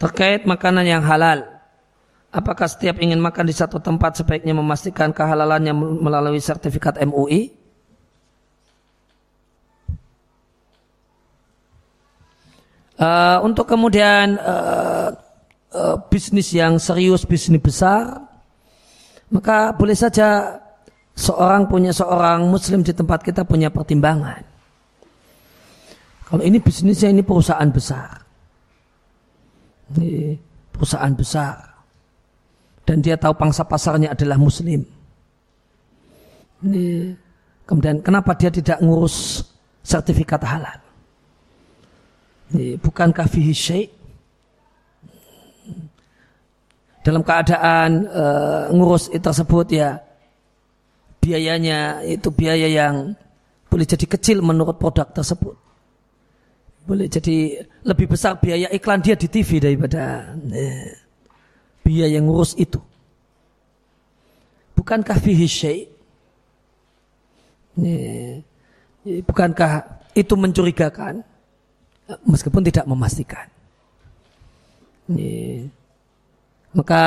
[SPEAKER 1] Terkait makanan yang halal, apakah setiap ingin makan di satu tempat sebaiknya memastikan kehalalannya melalui sertifikat MUI? Uh, untuk kemudian uh, uh, bisnis yang serius, bisnis besar, maka boleh saja seorang punya seorang muslim di tempat kita punya pertimbangan. Kalau ini bisnisnya ini perusahaan besar. Ini perusahaan besar. Dan dia tahu pangsa pasarnya adalah muslim. Kemudian kenapa dia tidak ngurus sertifikat halal? Ini, bukankah fihi syait? dalam keadaan e, ngurus tersebut ya biayanya itu biaya yang boleh jadi kecil menurut produk tersebut. Boleh jadi lebih besar biaya iklan dia di TV daripada eh, biaya yang ngurus itu. Bukankah fihi syai? Bukankah itu mencurigakan? Meskipun tidak memastikan. Maka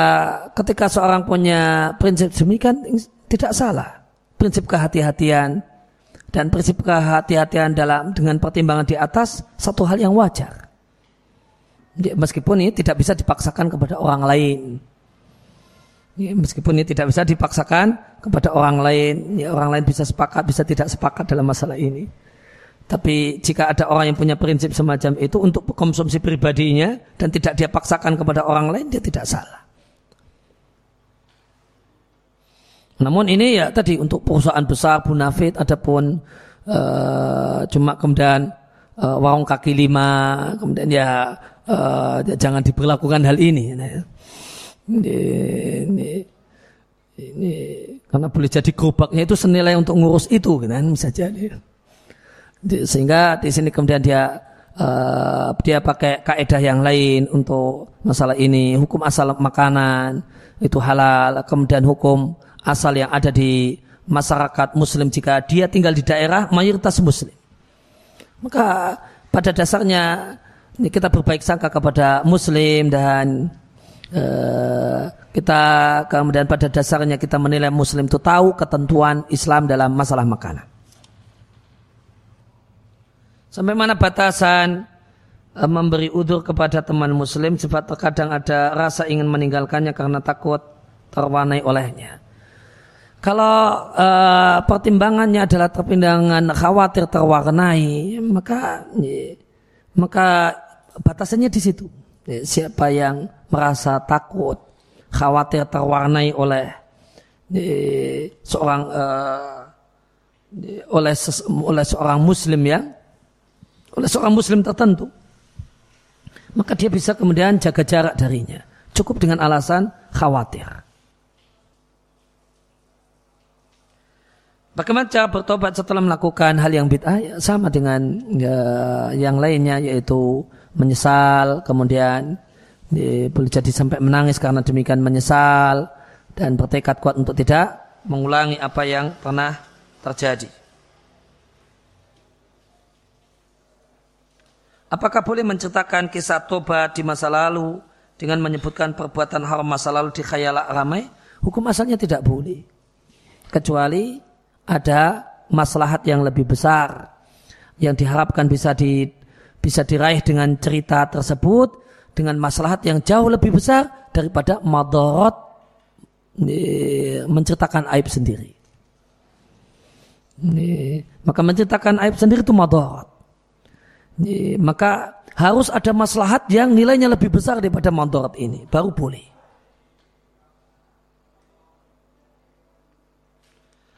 [SPEAKER 1] ketika seorang punya prinsip demikian tidak salah. Prinsip kehati-hatian dan prinsip kehati-hatian dalam dengan pertimbangan di atas satu hal yang wajar. Meskipun ini tidak bisa dipaksakan kepada orang lain. Meskipun ini tidak bisa dipaksakan kepada orang lain, ya, orang lain bisa sepakat, bisa tidak sepakat dalam masalah ini. Tapi jika ada orang yang punya prinsip semacam itu untuk konsumsi pribadinya dan tidak dia paksakan kepada orang lain, dia tidak salah. Namun ini ya tadi untuk perusahaan besar Bunafit adapun uh, cuma kemudian uh, warung kaki lima kemudian ya uh, jangan diberlakukan hal ini. Nah, ini, ini, ini. Karena boleh jadi gerobaknya itu senilai untuk ngurus itu kan bisa jadi. Sehingga di sini kemudian dia uh, dia pakai kaidah yang lain untuk masalah ini. Hukum asal makanan itu halal. Kemudian hukum asal yang ada di masyarakat muslim jika dia tinggal di daerah mayoritas muslim. Maka pada dasarnya ini kita berbaik sangka kepada muslim dan uh, kita kemudian pada dasarnya kita menilai muslim itu tahu ketentuan Islam dalam masalah makanan Sampai mana batasan uh, memberi udur kepada teman muslim sebab terkadang ada rasa ingin meninggalkannya karena takut terwarnai olehnya. Kalau uh, pertimbangannya adalah terpindangan khawatir terwarnai, maka maka batasannya di situ. Siapa yang merasa takut, khawatir terwarnai oleh seorang uh, oleh oleh seorang muslim ya, oleh seorang muslim tertentu, maka dia bisa kemudian jaga jarak darinya. Cukup dengan alasan khawatir. Bagaimana cara bertobat setelah melakukan hal yang bid'ah? Ya, sama dengan ya, yang lainnya yaitu menyesal, kemudian ya, boleh jadi sampai menangis karena demikian menyesal dan bertekad kuat untuk tidak mengulangi apa yang pernah terjadi. Apakah boleh menceritakan kisah tobat di masa lalu dengan menyebutkan perbuatan haram masa lalu di khayalak ramai? Hukum asalnya tidak boleh. Kecuali ada maslahat yang lebih besar yang diharapkan bisa di, bisa diraih dengan cerita tersebut dengan maslahat yang jauh lebih besar daripada madorot menceritakan aib sendiri. Maka menceritakan aib sendiri itu madorot. Maka harus ada maslahat yang nilainya lebih besar daripada madorot ini. Baru boleh.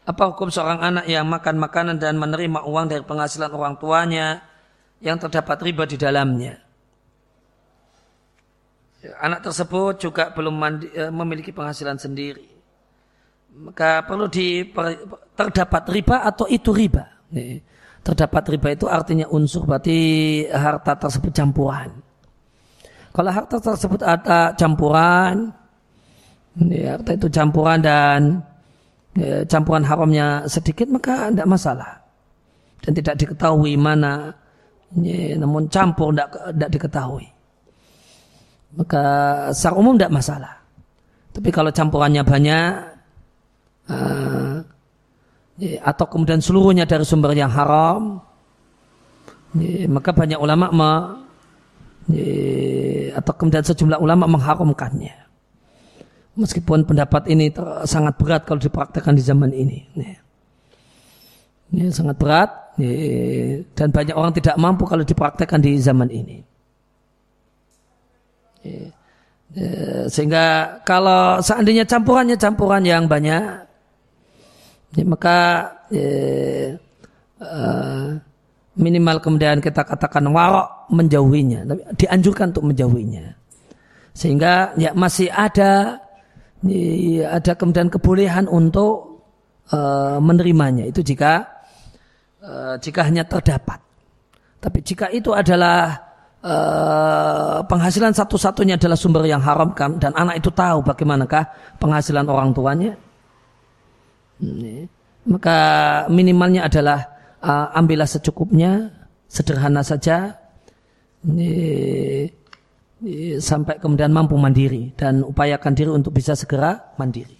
[SPEAKER 1] Apa hukum seorang anak yang makan makanan dan menerima uang dari penghasilan orang tuanya yang terdapat riba di dalamnya? Anak tersebut juga belum mandi, eh, memiliki penghasilan sendiri. Maka perlu di terdapat riba atau itu riba. Terdapat riba itu artinya unsur berarti harta tersebut campuran. Kalau harta tersebut ada campuran, harta itu campuran dan ya, campuran haramnya sedikit maka tidak masalah. Dan tidak diketahui mana ya, namun campur tidak, tidak diketahui. Maka secara umum tidak masalah. Tapi kalau campurannya banyak uh, ya, atau kemudian seluruhnya dari sumber yang haram maka banyak ulama atau kemudian sejumlah ulama mengharamkannya Meskipun pendapat ini sangat berat kalau dipraktekkan di zaman ini. Ini sangat berat dan banyak orang tidak mampu kalau dipraktekkan di zaman ini. Sehingga kalau seandainya campurannya campuran yang banyak, maka eh, minimal kemudian kita katakan warok menjauhinya, dianjurkan untuk menjauhinya. Sehingga ya masih ada ada kemudian kebolehan untuk uh, menerimanya. Itu jika uh, jika hanya terdapat. Tapi jika itu adalah uh, penghasilan satu-satunya adalah sumber yang haram kan? Dan anak itu tahu bagaimanakah penghasilan orang tuanya, maka minimalnya adalah ambillah secukupnya, sederhana saja. Ini, sampai kemudian mampu mandiri dan upayakan diri untuk bisa segera mandiri.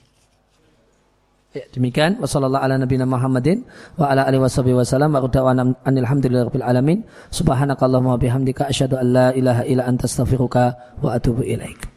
[SPEAKER 1] Ya, demikian wasallallahu ala nabiyina Muhammadin wa ala alihi washabihi wasallam wa radwana alhamdulillahirabbil alamin subhanakallahumma bihamdika asyhadu an la ilaha illa anta astaghfiruka wa atubu ilaik.